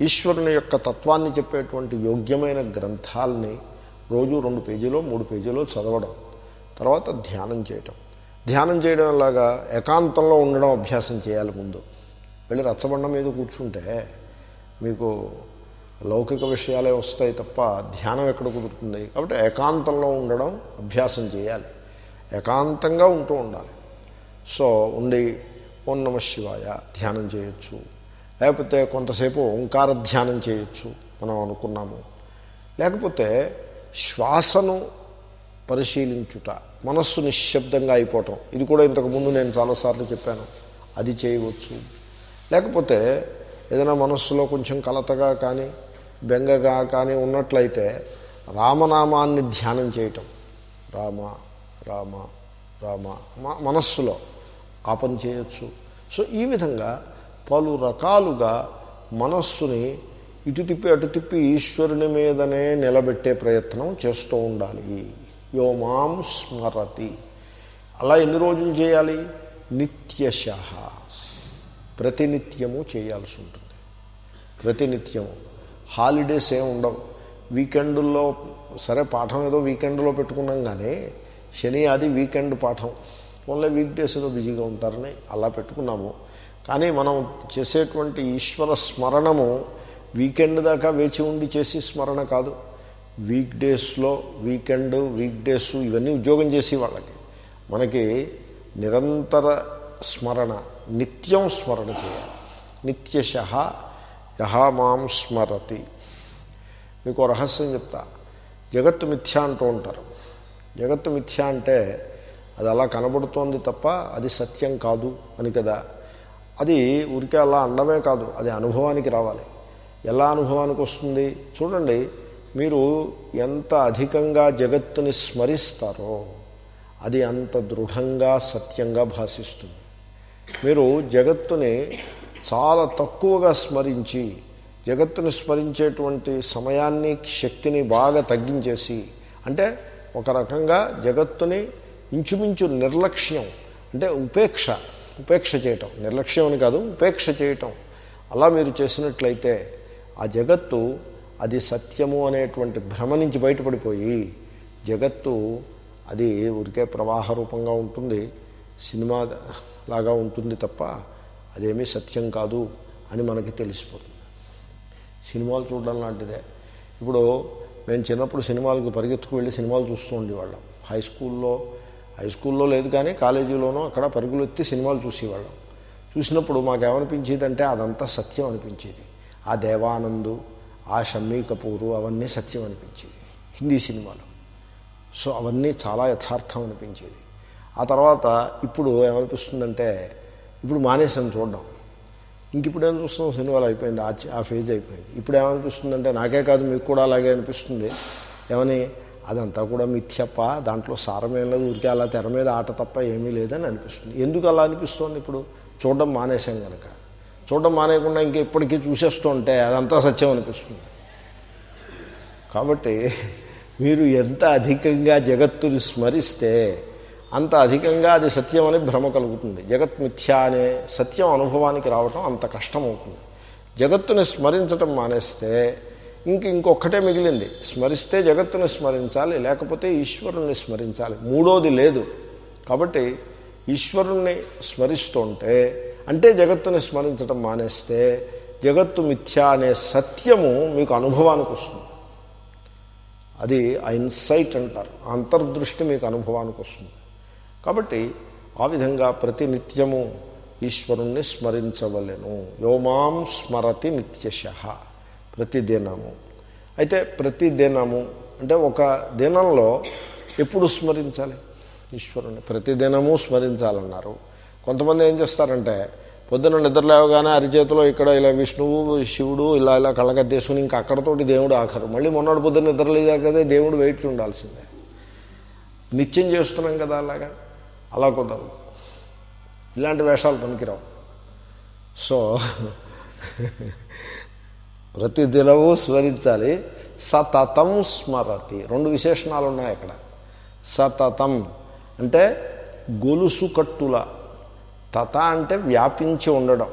S1: ఈశ్వరుని యొక్క తత్వాన్ని చెప్పేటువంటి యోగ్యమైన గ్రంథాలని రోజు రెండు పేజీలో మూడు పేజీలో చదవడం తర్వాత ధ్యానం చేయటం. ధ్యానం చేయడం లాగా ఏకాంతంలో ఉండడం అభ్యాసం చేయాలి ముందు. వెళ్ళి రచ్చబండ మీద కూర్చుంటే మీకు లౌకిక విషయాలే వస్తాయి తప్ప ధ్యానం ఎక్కడ కుదురుతుంది? కాబట్టి ఏకాంతంలో ఉండడం అభ్యాసం చేయాలి. ఏకాంతంగా ఉంటూ ఉండాలి. సో ఉండి ఓం నమ శివాయ ధ్యానం చేయొచ్చు. లేకపోతే కొంతసేపు ఓంకార ధ్యానం చేయొచ్చు మనం అనుకున్నాము. లేకపోతే శ్వాసను పరిశీలించుట మనస్సు నిశ్శబ్దంగా అయిపోవటం. ఇది కూడా ఇంతకుముందు నేను చాలాసార్లు చెప్పాను. అది చేయవచ్చు. లేకపోతే ఏదైనా మనస్సులో కొంచెం కలతగా కానీ బెంగగా కానీ ఉన్నట్లయితే రామనామాన్ని ధ్యానం చేయటం. రామ రామ రామ మనస్సులో ఆ పని చేయొచ్చు. సో ఈ విధంగా పలు రకాలుగా మనస్సుని ఇటు తిప్పి అటు తిప్పి ఈశ్వరుని మీదనే నిలబెట్టే ప్రయత్నం చేస్తూ ఉండాలి. యోమాం స్మరతి. అలా ఎన్ని రోజులు చేయాలి? నిత్యశ ప్రతినిత్యము చేయాల్సి ఉంటుంది. ప్రతినిత్యము. హాలిడేస్ ఏమి ఉండవు. వీకెండుల్లో సరే పాఠం ఏదో వీకెండ్లో పెట్టుకున్నాం కానీ శని అది వీకెండ్ పాఠం. ఓన్లీ వీక్ డేస్లో బిజీగా ఉంటారని అలా పెట్టుకున్నాము. కానీ మనం చేసేటువంటి ఈశ్వర స్మరణము వీకెండ్ దాకా వేచి ఉండి చేసి స్మరణ కాదు. వీక్ డేస్లో వీకెండ్ వీక్ డేస్ ఇవన్నీ ఉద్యోగం చేసి వాళ్ళకి. మనకి నిరంతర స్మరణ నిత్యం స్మరణ చేయాలి. నిత్యశ యహా మాం స్మరతి. మీకు రహస్యం చెప్తా. జగత్తు మిథ్య అంటూ ఉంటారు. జగత్తు మిథ్య అంటే అది అలా కనబడుతోంది తప్ప అది సత్యం కాదు అని కదా. అది ఊరికే అలా అండమే కాదు అది అనుభవానికి రావాలి. ఎలా అనుభవానికి వస్తుంది? చూడండి మీరు ఎంత అధికంగా జగత్తుని స్మరిస్తారో అది అంత దృఢంగా సత్యంగా భాషిస్తుంది. మీరు జగత్తుని చాలా తక్కువగా స్మరించి జగత్తుని స్మరించేటువంటి సమయాన్ని శక్తిని బాగా తగ్గించేసి అంటే ఒక రకంగా జగత్తుని ఇంచుమించు నిర్లక్ష్యం అంటే ఉపేక్ష ఉపేక్ష చేయటం. నిర్లక్ష్యం అని కాదు ఉపేక్ష చేయటం. అలా మీరు చేసినట్లయితే ఆ జగత్తు అది సత్యము అనేటువంటి భ్రమ నుంచి బయటపడిపోయి జగత్తు అది ఊరికే ప్రవాహ రూపంగా ఉంటుంది సినిమా లాగా ఉంటుంది తప్ప అదేమీ సత్యం కాదు అని మనకి తెలిసిపోతుంది. సినిమాలు చూడడం లాంటిదే. ఇప్పుడు మేము చిన్నప్పుడు సినిమాలకు పరిగెత్తుకు వెళ్ళి సినిమాలు చూస్తూ ఉండేవాళ్ళం. హై స్కూల్లో హై స్కూల్లో లేదు కానీ కాలేజీలోనూ అక్కడ పరుగులు ఎత్తి సినిమాలు చూసేవాళ్ళం. చూసినప్పుడు మాకేమనిపించేదంటే అదంతా సత్యం అనిపించేది. ఆ దేవానందు ఆ షమ్మీ కపూరు అవన్నీ సత్యం అనిపించేది. హిందీ సినిమాలు. సో అవన్నీ చాలా యథార్థం అనిపించేది. ఆ తర్వాత ఇప్పుడు ఏమనిపిస్తుందంటే ఇప్పుడు మానేసాం చూడడం. ఇంక ఇప్పుడు ఏం చూస్తున్నాం సినిమాలు అయిపోయింది. ఆ ఆ ఫేజ్ అయిపోయింది. ఇప్పుడు ఏమనిపిస్తుందంటే నాకే కాదు మీకు కూడా అలాగే అనిపిస్తుంది. ఏమని? అదంతా కూడా మిథ్యప్ప. దాంట్లో సారమేం లేదు. ఊరికే అలా తెర మీద ఆట తప్ప ఏమీ లేదని అనిపిస్తుంది. ఎందుకు అలా అనిపిస్తోంది ఇప్పుడు? చూడడం మానేసాం కనుక చూడడం మానేయకుండా ఇంకా ఇప్పటికీ చూసేస్తూ ఉంటే అదంతా సత్యం అనిపిస్తుంది. కాబట్టి మీరు ఎంత అధికంగా జగత్తుని స్మరిస్తే అంత అధికంగా అది సత్యం అని భ్రమ కలుగుతుంది. జగత్ మిథ్యా అనే సత్యం అనుభవానికి రావటం అంత కష్టం అవుతుంది జగత్తుని స్మరించటం మానేస్తే ఇంక ఇంకొక్కటే మిగిలింది. స్మరిస్తే జగత్తుని స్మరించాలి లేకపోతే ఈశ్వరుణ్ణి స్మరించాలి. మూడోది లేదు. కాబట్టి ఈశ్వరుణ్ణి స్మరిస్తుంటే అంటే జగత్తుని స్మరించటం మానేస్తే జగత్తు మిథ్య అనే సత్యము మీకు అనుభవానికి వస్తుంది. అది ఆ ఇన్సైట్ అంటారు. అంతర్దృష్టి మీకు అనుభవానికి వస్తుంది. కాబట్టి ఆ విధంగా ప్రతి నిత్యము ఈశ్వరుణ్ణి స్మరించవలను. యోమాం స్మరతి నిత్యశ ప్రతిదినము. అయితే ప్రతిదినము అంటే ఒక దినంలో ఎప్పుడు స్మరించాలి? ఈశ్వరుని ప్రతిదినము స్మరించాలన్నారు. కొంతమంది ఏం చేస్తారంటే పొద్దున నిద్ర లేవగానే అరిచేతిలో ఇక్కడ ఇలా విష్ణువు శివుడు ఇలా ఇలా కళ్ళకద్దేసుకుని ఇంకా అక్కడతోటి దేవుడు ఆఖరు. మళ్ళీ మొన్నటి పొద్దున్న నిద్రలేదాకదే దేవుడు వెయిట్ ఉండాల్సిందే. నిత్యం చేస్తున్నాం కదా అలాగా? అలా కుదరదు ఇలాంటి వేషాలు పనికిరావు. సో ప్రతి దినము స్మరించాలి. సతతం స్మరతి. రెండు విశేషణాలు ఉన్నాయి అక్కడ. సతతం అంటే గొలుసు కట్టుల. తత అంటే వ్యాపించి ఉండడం.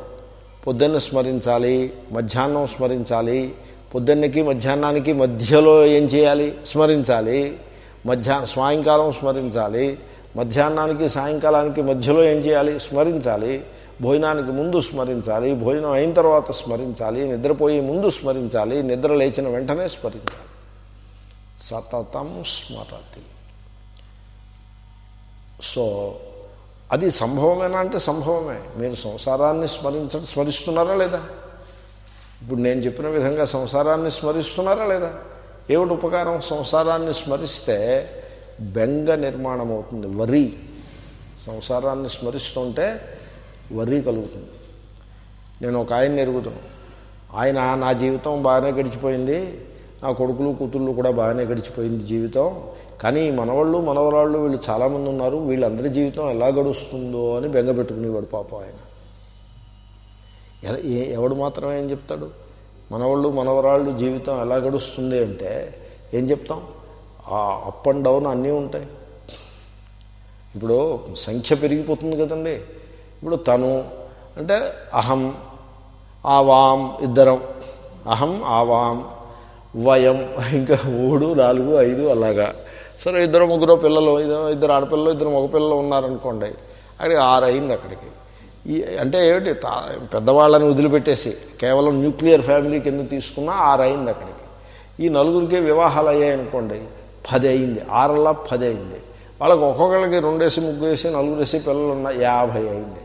S1: పొద్దున్న స్మరించాలి మధ్యాహ్నం స్మరించాలి పొద్దున్నకి మధ్యాహ్నానికి మధ్యలో ఏం చేయాలి? స్మరించాలి. మధ్యా సాయంకాలం స్మరించాలి. మధ్యాహ్నానికి సాయంకాలానికి మధ్యలో ఏం చేయాలి? స్మరించాలి. భోజనానికి ముందు స్మరించాలి. భోజనం అయిన తర్వాత స్మరించాలి. నిద్రపోయే ముందు స్మరించాలి. నిద్ర లేచిన వెంటనే స్మరించాలి. సతతం స్మరతి. సో అది సంభవమేనా అంటే సంభవమే. మీరు సంసారాన్ని స్మరించడం స్మరిస్తున్నారా లేదా? ఇప్పుడు నేను చెప్పిన విధంగా సంసారాన్ని స్మరిస్తున్నారా లేదా? ఏమిటి ఉపకారం? సంసారాన్ని స్మరిస్తే బెంగ నిర్మాణం అవుతుంది వరి. సంసారాన్ని స్మరిస్తుంటే వరి కలుగుతుంది. నేను ఒక ఆయన ఎరుగుతున్నాను ఆయన నా జీవితం బాగానే గడిచిపోయింది. నా కొడుకులు కూతుళ్ళు కూడా బాగానే గడిచిపోయింది జీవితం. కానీ మనవాళ్ళు మనవరాళ్ళు వీళ్ళు చాలామంది ఉన్నారు. వీళ్ళందరి జీవితం ఎలా గడుస్తుందో అని బెంగ పెట్టుకునేవాడు పాపం ఆయన. ఏ- ఎవడు మాత్రమే ఏం చెప్తాడు? మనవాళ్ళు మనవరాళ్ళు జీవితం ఎలా గడుస్తుంది అంటే ఏం చెప్తాం? ఆ అప్ అండ్ డౌన్ అన్నీ ఉంటాయి. ఇప్పుడు సంఖ్య పెరిగిపోతుంది కదండి. ఇప్పుడు తను అంటే అహం ఆవాం ఇద్దరం. అహం ఆవాం వయం ఇంకా మూడు నాలుగు ఐదు అలాగా. సరే ఇద్దరు ముగ్గురు పిల్లలు ఇద్దరు ఇద్దరు ఆడపిల్లలు ఇద్దరు మగపిల్లలు ఉన్నారనుకోండి అక్కడికి ఆరు అయింది అక్కడికి. ఈ అంటే ఏమిటి తా- పెద్దవాళ్ళని వదిలిపెట్టేసి కేవలం న్యూక్లియర్ ఫ్యామిలీ కింద తీసుకున్న ఆరు అయింది అక్కడికి. ఈ నలుగురికి వివాహాలు అయ్యాయనుకోండి పది అయింది ఆరల్లా పది అయింది వాళ్ళకి ఒక్కొక్కరికి రెండేసి ముగ్గురేసి నలుగురేసి పిల్లలు ఉన్న యాభై అయింది.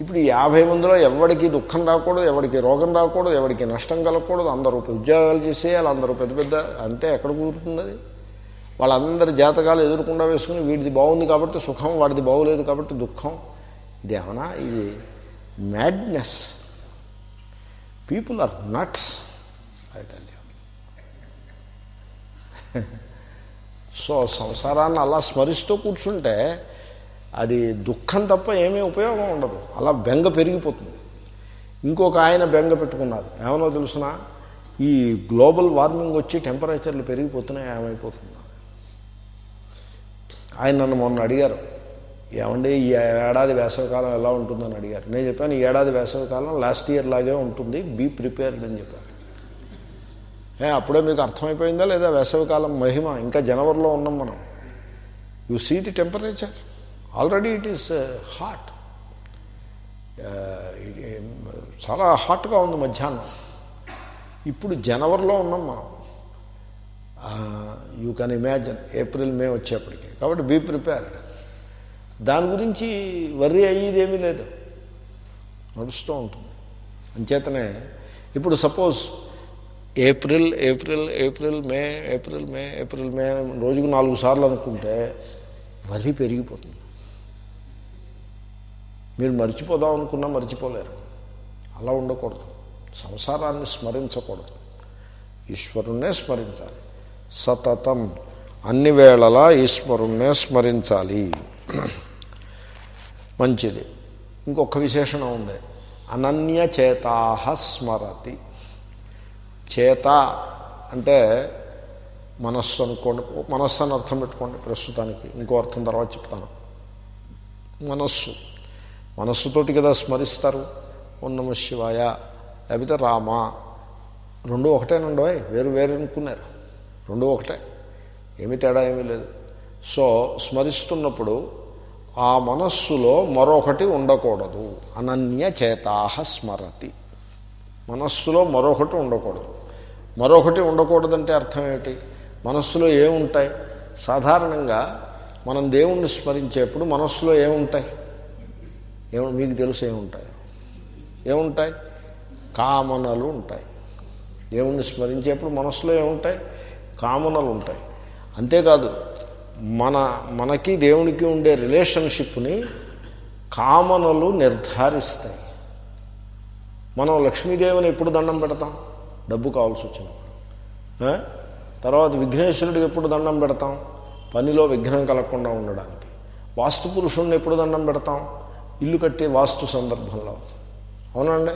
S1: ఇప్పుడు ఈ యాభై మందిలో ఎవరికి దుఃఖం రాకూడదు ఎవరికి రోగం రాకూడదు ఎవరికి నష్టం కలగకూడదు అందరూ ఉద్యోగాలు చేసేయాలి అందరూ పెద్ద పెద్ద అంతే ఎక్కడ కుదురుతుంది అది? వాళ్ళందరి జాతకాలు ఎదుర్కొండా వేసుకుని వీడిది బాగుంది కాబట్టి సుఖం వాడిది బాగోలేదు కాబట్టి దుఃఖం. ఇది ఏమన్నా? ఇది madness people are nuts I tell you. So సంసారాన్ని అలా స్మరిస్తూ కూర్చుంటే అది దుఃఖం తప్ప ఏమీ ఉపయోగం ఉండదు. అలా బెంగ పెరిగిపోతుంది. ఇంకొక ఆయన బెంగ పెట్టుకున్నారు. ఏమనో తెలుసిన? ఈ గ్లోబల్ వార్మింగ్ వచ్చి టెంపరేచర్లు పెరిగిపోతున్నాయి ఏమైపోతుందో? ఆయన నన్ను మొన్న అడిగారు. ఏమండి ఈ ఏడాది వేసవికాలం ఎలా ఉంటుందని అడిగారు. నేను చెప్పాను ఈ ఏడాది వేసవికాలం లాస్ట్ ఇయర్ లాగే ఉంటుంది బీ ప్రిపేర్డ్ అని చెప్పాను అప్పుడే మీకు అర్థమైపోయిందా లేదా వేసవికాలం మహిమ? ఇంకా జనవరిలో ఉన్నాం మనం. You see the temperature already it is hot చాలా హాట్గా ఉంది మధ్యాహ్నం. ఇప్పుడు జనవరిలో ఉన్నాం మనం. You can imagine April May వచ్చేప్పటికి. కాబట్టి బీ ప్రిపేర్డ్ దాని గురించి వర్రీ అయ్యేదేమీ లేదు. నడుస్తూ ఉంటుంది. అంచేతనే ఇప్పుడు suppose April April April May April May April May రోజుకు నాలుగు సార్లు అనుకుంటే వరి పెరిగిపోతుంది. మీరు మర్చిపోదాం అనుకున్నా మర్చిపోలేరు. అలా ఉండకూడదు. సంసారాన్ని స్మరించకూడదు. ఈశ్వరుణ్ణే స్మరించాలి. సతతం అన్ని వేళలా ఈశ్వరుణ్ణే స్మరించాలి. మంచిది. ఇంకొక విశేషణం ఉంది. అనన్యచేతాహ స్మరతి. చేత అంటే మనస్సు అనుకోండి మనస్సు అని అర్థం పెట్టుకోండి ప్రస్తుతానికి. ఇంకో అర్థం తర్వాత చెప్తాను. మనస్సు. మనస్సుతోటి కదా స్మరిస్తారు. ఉన్నమ శివాయ. లేకపోతే రామ. రెండు ఒకటేనండి వేరు వేరు అనుకున్నారు. రెండు ఒకటే. ఏమి తేడా ఏమీ లేదు. సో స్మరిస్తున్నప్పుడు ఆ మనస్సులో మరొకటి ఉండకూడదు. అనన్య చేతాహ స్మరతి. మనస్సులో మరొకటి ఉండకూడదు. మరొకటి ఉండకూడదంటే అర్థం ఏమిటి? మనస్సులో ఏముంటాయి? సాధారణంగా మనం దేవుణ్ణి స్మరించేప్పుడు మనస్సులో ఏముంటాయి? ఏము మీకు తెలుసు ఏముంటాయి? ఏముంటాయి? కామనలు ఉంటాయి. దేవుణ్ణి స్మరించేప్పుడు మనస్సులో ఏముంటాయి? కామనలు ఉంటాయి. అంతేకాదు మన మనకి దేవునికి ఉండే రిలేషన్షిప్ని కామనలు నిర్ధారిస్తాయి. మనం లక్ష్మీదేవిని ఎప్పుడు దండం పెడతాం? డబ్బు కావాల్సి వచ్చినప్పుడు. తర్వాత విఘ్నేశ్వరుడికి ఎప్పుడు దండం పెడతాం? పనిలో విఘ్నం కలగకుండా ఉండడానికి. వాస్తు పురుషుణ్ణి ఎప్పుడు దండం పెడతాం? ఇల్లు కట్టే వాస్తు సందర్భంలో. అవునండి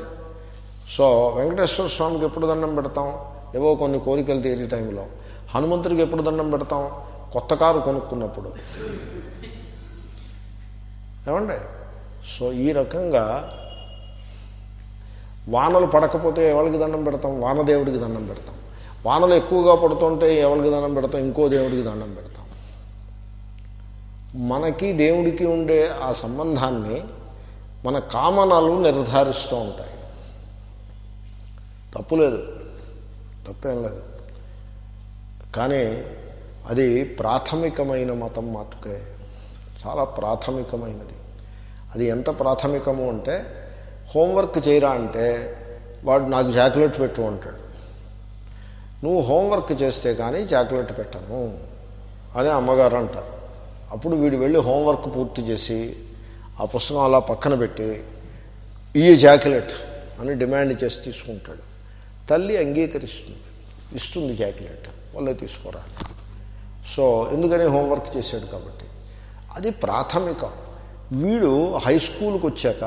S1: సో వెంకటేశ్వర స్వామికి ఎప్పుడు దండం పెడతాం? ఏవో కొన్ని కోరికలు తీరే టైంలో. హనుమంతుడికి ఎప్పుడు దండం పెడతాం? కొత్త కారు కొనుక్కున్నప్పుడు. ఏమండి? సో ఈ రకంగా వానలు పడకపోతే ఎవరికి దండం పెడతాం? వానదేవుడికి దండం పెడతాం. వానలు ఎక్కువగా పడుతుంటే ఎవరికి దండం పెడతాం? ఇంకో దేవుడికి దండం పెడతాం. మనకి దేవుడికి ఉండే ఆ సంబంధాన్ని మన కామనలు నిర్ధారిస్తూ ఉంటాయి. తప్పు లేదు. తప్పేం లేదు. కానీ అది ప్రాథమికమైన మతం మాటుకే చాలా ప్రాథమికమైనది. అది ఎంత ప్రాథమికము అంటే హోంవర్క్ చేయరా అంటే వాడు నాకు చాక్లెట్ పెట్టు అంటాడు. నువ్వు హోంవర్క్ చేస్తే కానీ చాక్లెట్ పెట్టను అని అమ్మగారు అంటారు. అప్పుడు వీడు వెళ్ళి హోంవర్క్ పూర్తి చేసి ఆ పుస్తకం అలా పక్కన పెట్టి ఈ చాక్లెట్ అని డిమాండ్ చేసి తీసుకుంటాడు. తల్లి అంగీకరిస్తుంది. ఇస్తుంది చాక్లెట్. వాళ్ళే తీసుకోరా సో ఎందుకని హోంవర్క్ చేశాడు కాబట్టి? అది ప్రాథమికం. వీడు హై స్కూల్కి వచ్చాక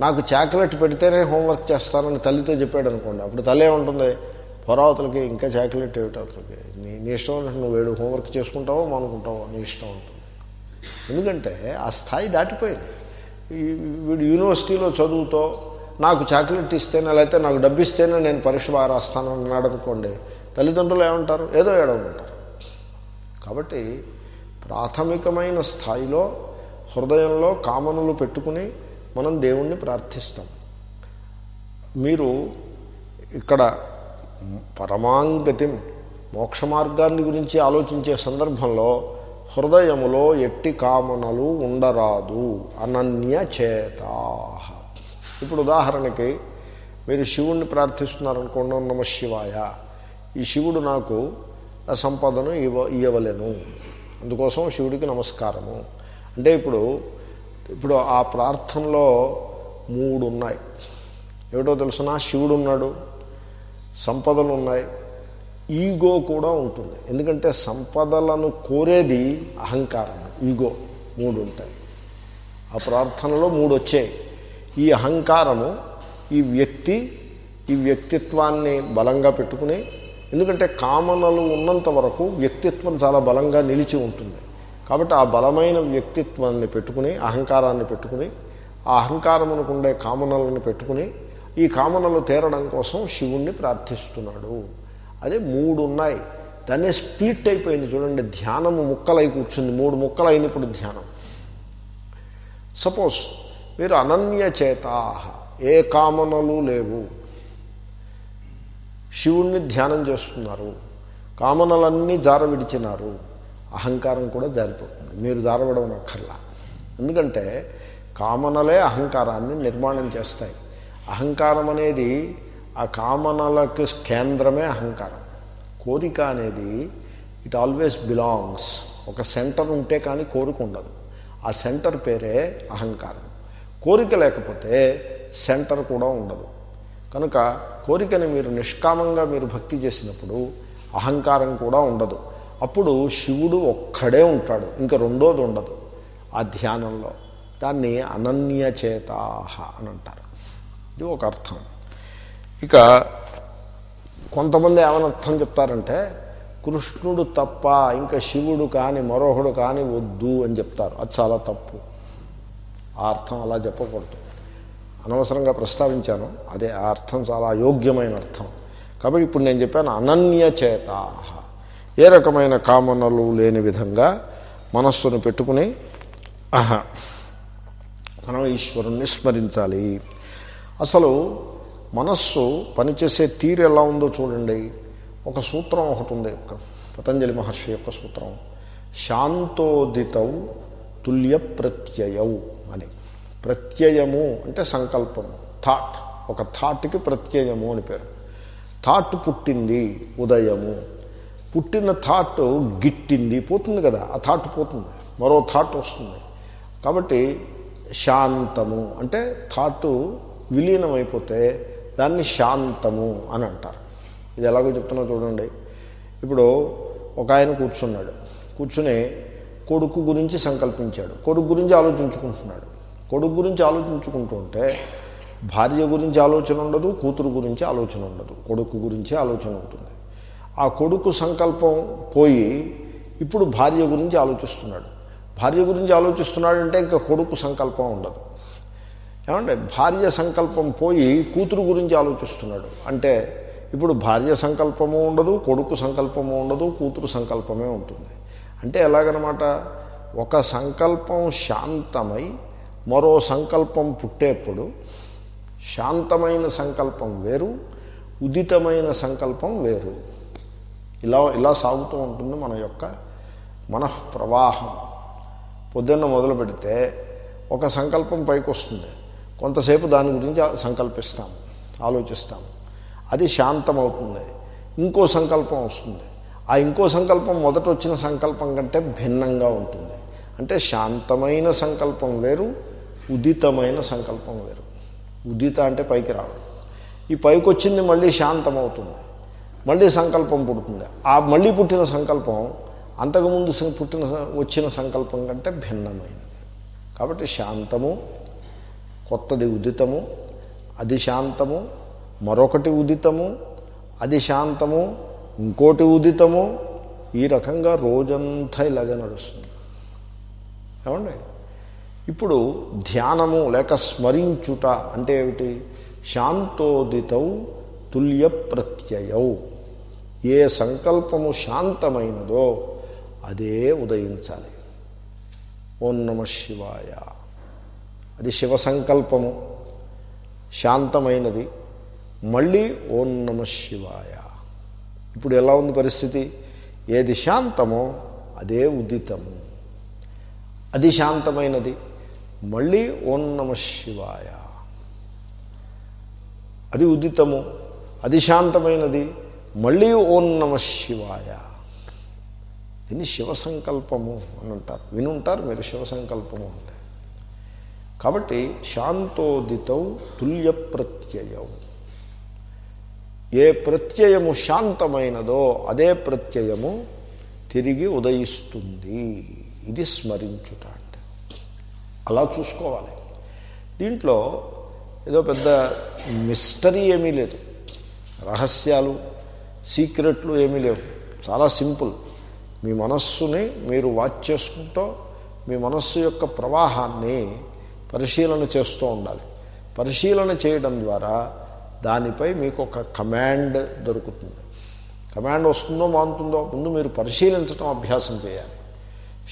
S1: నాకు చాక్లెట్ పెడితేనే హోంవర్క్ చేస్తానని తల్లితో చెప్పాడు అనుకోండి. అప్పుడు తల్లి ఏముంటుంది పొరావతులకి ఇంకా చాక్లెట్ ఏమిటవతలకి నీ నీ ఇష్టం ఉన్నట్టు నువ్వు వేడు హోంవర్క్ చేసుకుంటావో మానుకుంటావో నీ ఇష్టం ఉంటుంది. ఎందుకంటే ఆ స్థాయి దాటిపోయింది. వీడు యూనివర్సిటీలో చదువుతో నాకు చాక్లెట్ ఇస్తేనే లేకపోతే నాకు డబ్బు ఇస్తేనే నేను పరీక్ష బాగా రాస్తాను అన్నాడు అనుకోండి. తల్లిదండ్రులు ఏమంటారు? ఏదో ఏడవమంటారు. కాబట్టి ప్రాథమికమైన స్థాయిలో హృదయంలో కామనులు పెట్టుకుని మనం దేవుణ్ణి ప్రార్థిస్తాం. మీరు ఇక్కడ పరమాంగతి మోక్ష మార్గాన్ని గురించి ఆలోచించే సందర్భంలో హృదయములో ఎట్టి కామనలు ఉండరాదు. అనన్య చేత. ఇప్పుడు ఉదాహరణకి మీరు శివుణ్ణి ప్రార్థిస్తున్నారనుకోండి నమ శివాయ. ఈ శివుడు నాకు సంపదను ఇవ్వ ఇవ్వలేను అందుకోసం శివుడికి నమస్కారము. అంటే ఇప్పుడు ఇప్పుడు ఆ ప్రార్థనలో మూడు ఉన్నాయి ఏమిటో తెలుసునా? శివుడు ఉన్నాడు సంపదలు ఉన్నాయి ఈగో కూడా ఉంటుంది. ఎందుకంటే సంపదలను కోరేది అహంకారం ఈగో మూడు ఉంటాయి. ఆ ప్రార్థనలో మూడు వచ్చాయి ఈ అహంకారము ఈ వ్యక్తి ఈ వ్యక్తిత్వాన్ని బలంగా పెట్టుకుని ఎందుకంటే కామనలు ఉన్నంత వరకు వ్యక్తిత్వం చాలా బలంగా నిలిచి ఉంటుంది. కాబట్టి ఆ బలమైన వ్యక్తిత్వాన్ని పెట్టుకుని అహంకారాన్ని పెట్టుకుని ఆ అహంకారమునకు ఉండే కామనలను పెట్టుకుని ఈ కామనలు తీరడం కోసం శివుణ్ణి ప్రార్థిస్తున్నాడు. అదే మూడు ఉన్నాయి. దాన్ని స్ప్లిట్ అయిపోయింది చూడండి. ధ్యానము ముక్కలై కూర్చుంది. మూడు ముక్కలు అయినప్పుడు ధ్యానం. సపోజ్ మీరు అనన్యచేతా ఏ కామనలు లేవు. శివుణ్ణి ధ్యానం చేస్తున్నారు. కామనలన్నీ జార విడిచినారు అహంకారం కూడా జారిపోతుంది. మీరు జారవడం అక్కర్లా ఎందుకంటే కామనలే అహంకారాన్ని నిర్మాణం చేస్తాయి. అహంకారం అనేది ఆ కామనలకు కేంద్రమే అహంకారం. కోరిక అనేది ఇట్ ఆల్వేస్ బిలాంగ్స్. ఒక సెంటర్ ఉంటే కానీ కోరిక ఉండదు. ఆ సెంటర్ పేరే అహంకారం. కోరిక లేకపోతే సెంటర్ కూడా ఉండదు. కనుక కోరికని మీరు నిష్కామంగా మీరు భక్తి చేసినప్పుడు అహంకారం కూడా ఉండదు. అప్పుడు శివుడు ఒక్కడే ఉంటాడు. ఇంకా రెండోది ఉండదు. ఆ ధ్యానంలో. దాన్ని అనన్యచేతాహ అని అంటారు. ఇది ఒక అర్థం. ఇక కొంతమంది ఏమనర్థం అర్థం చెప్తారంటే కృష్ణుడు తప్ప ఇంకా శివుడు కానీ మరొకడు కానీ వద్దు అని చెప్తారు. అది చాలా తప్పు. ఆ అర్థం అలా చెప్పకూడదు. అనవసరంగా ప్రస్తావించాను. అదే ఆ అర్థం చాలా అయోగ్యమైన అర్థం. కాబట్టి ఇప్పుడు నేను చెప్పాను అనన్యచేత ఏ రకమైన కామనలు లేని విధంగా మనస్సును పెట్టుకుని ఆహా మనం ఈశ్వరుణ్ణి స్మరించాలి. అసలు మనస్సు పనిచేసే తీరు ఎలా ఉందో చూడండి. ఒక సూత్రం ఒకటి ఉంది. పతంజలి మహర్షి యొక్క సూత్రం. శాంతోదితౌ తుల్య ప్రత్యయౌ అని. ప్రత్యయము అంటే సంకల్పము. థాట్. ఒక థాట్కి ప్రత్యయము అని పేరు. థాట్ పుట్టింది ఉదయము. పుట్టిన థాట్ గిట్టింది పోతుంది కదా ఆ థాట్ పోతుంది మరో థాట్ వస్తుంది. కాబట్టి శాంతము అంటే థాట్ విలీనమైపోతే దాన్ని శాంతము అని అంటారు. ఇది ఎలాగో చెప్తున్నా చూడండి. ఇప్పుడు ఒక ఆయన కూర్చున్నాడు. కూర్చుని కొడుకు గురించి సంకల్పించాడు. కొడుకు గురించి ఆలోచించుకుంటున్నాడు. కొడుకు గురించి ఆలోచించుకుంటుంటే భార్య గురించి ఆలోచన ఉండదు కూతురు గురించి ఆలోచన ఉండదు. కొడుకు గురించి ఆలోచన ఉంటుంది. ఆ కొడుకు సంకల్పం పోయి ఇప్పుడు భార్య గురించి ఆలోచిస్తున్నాడు. భార్య గురించి ఆలోచిస్తున్నాడంటే ఇంకా కొడుకు సంకల్పం ఉండదు. ఏమంటే భార్య సంకల్పం పోయి కూతురు గురించి ఆలోచిస్తున్నాడు. అంటే ఇప్పుడు భార్య సంకల్పము ఉండదు కొడుకు సంకల్పము ఉండదు కూతురు సంకల్పమే ఉంటుంది. అంటే ఎలాగనమాట? ఒక సంకల్పం శాంతమై మరో సంకల్పం పుట్టేప్పుడు శాంతమైన సంకల్పం వేరు ఉదితమైన సంకల్పం వేరు. ఇలా ఇలా సాగుతూ ఉంటుంది మన యొక్క మనఃప్రవాహం. పొద్దున్న మొదలు పెడితే ఒక సంకల్పం పైకి వస్తుంది కొంతసేపు దాని గురించి సంకల్పిస్తాము ఆలోచిస్తాము అది శాంతమవుతుంది. ఇంకో సంకల్పం వస్తుంది. ఆ ఇంకో సంకల్పం మొదట వచ్చిన సంకల్పం కంటే భిన్నంగా ఉంటుంది. అంటే శాంతమైన సంకల్పం వేరు ఉదితమైన సంకల్పం వేరు. ఉదిత అంటే పైకి రావడం. ఈ పైకి వచ్చింది మళ్ళీ శాంతమవుతుంది. మళ్ళీ సంకల్పం పుడుతుంది. ఆ మళ్ళీ పుట్టిన సంకల్పం అంతకుముందు పుట్టిన వచ్చిన సంకల్పం కంటే భిన్నమైనది. కాబట్టి శాంతము కొత్తది ఉదితము అది శాంతము మరొకటి ఉదితము అది శాంతము ఇంకోటి ఉదితము ఈ రకంగా రోజంతా ఇలాగే నడుస్తుంది. ఏమండి? ఇప్పుడు ధ్యానము లేక స్మరించుట అంటే ఏమిటి? శాంతోదితౌ తుల్య ప్రత్యయౌ ఏ సంకల్పము శాంతమైనదో అదే ఉదయించాలి. ఓం నమ శివాయ. అది శివ సంకల్పము. శాంతమైనది. మళ్ళీ ఓం నమ శివాయ. ఇప్పుడు ఎలా ఉంది పరిస్థితి? ఏది శాంతమో అదే ఉదితము. అది శాంతమైనది. మళ్ళీ ఓం నమ శివాయ. అది ఉదితము. అది శాంతమైనది మళ్ళీ ఓం నమ శివాయ. దీన్ని శివ సంకల్పము అని అంటారు. వినుంటారు మీరు శివ సంకల్పము అంటే. కాబట్టి శాంతోదితౌ తుల్య ప్రత్యయం. ఏ ప్రత్యయము శాంతమైనదో అదే ప్రత్యయము తిరిగి ఉదయిస్తుంది. ఇది స్మరించుట అంటే. అలా చూసుకోవాలి. దీంట్లో ఏదో పెద్ద మిస్టరీ ఏమీ లేదు. రహస్యాలు సీక్రెట్లు ఏమీ లేవు. చాలా సింపుల్. మీ మనస్సుని మీరు వాచ్ చేసుకుంటూ మీ మనస్సు యొక్క ప్రవాహాన్ని పరిశీలన చేస్తూ ఉండాలి. పరిశీలన చేయడం ద్వారా దానిపై మీకు ఒక కమాండ్ దొరుకుతుంది. కమాండ్ వస్తుందో మానుతుందో ముందు మీరు పరిశీలించడం అభ్యాసం చేయాలి.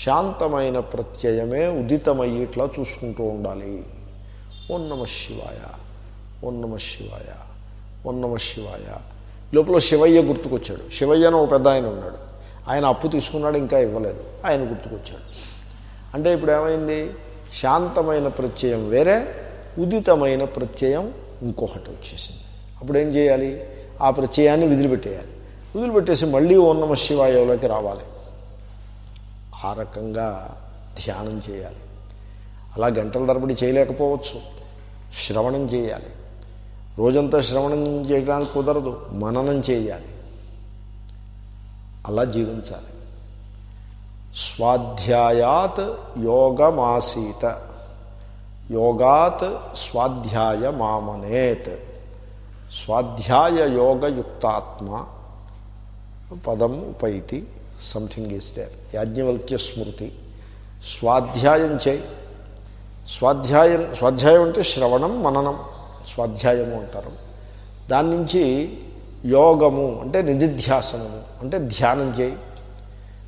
S1: శాంతమైన ప్రత్యయమే ఉదితమయ్యేట్లా చూసుకుంటూ ఉండాలి. ఓం నమ శివాయ. ఓం నమ శివాయ. ఓం నమ శివాయ. లోపల శివయ్య గుర్తుకొచ్చాడు. శివయ్య అని ఒక పెద్ద ఆయన ఉన్నాడు. ఆయన అప్పు తీసుకున్నాడు ఇంకా ఇవ్వలేదు. ఆయన గుర్తుకొచ్చాడు. అంటే ఇప్పుడు ఏమైంది? శాంతమైన ప్రత్యయం వేరే ఉదితమైన ప్రత్యయం ఇంకొకటి వచ్చేసింది. అప్పుడు ఏం చేయాలి? ఆ ప్రత్యయాన్ని వదిలిపెట్టేయాలి. వదిలిపెట్టేసి మళ్ళీ ఓన్నమ శివాయలోకి రావాలి. ఆ రకంగా ధ్యానం చేయాలి. అలా గంటల తరబడి చేయలేకపోవచ్చు. శ్రవణం చేయాలి. రోజంతా శ్రవణం చేయడానికి కుదరదు మననం చేయాలి. అలా జీవించాలి. స్వాధ్యాయాత్ యోగమాసీత. యోగాత్ స్వాధ్యాయ మామనేత్. స్వాధ్యాయ యోగయుక్తాత్మ. పదం ఉపైతి something is there Yajnavalkya Smriti. స్వాధ్యాయం చేయి. స్వాధ్యాయం స్వాధ్యాయం అంటే శ్రవణం మననం. స్వాధ్యాయము అంటారు. దాని నుంచి యోగము అంటే నిధిధ్యాసనము అంటే ధ్యానం చేయి.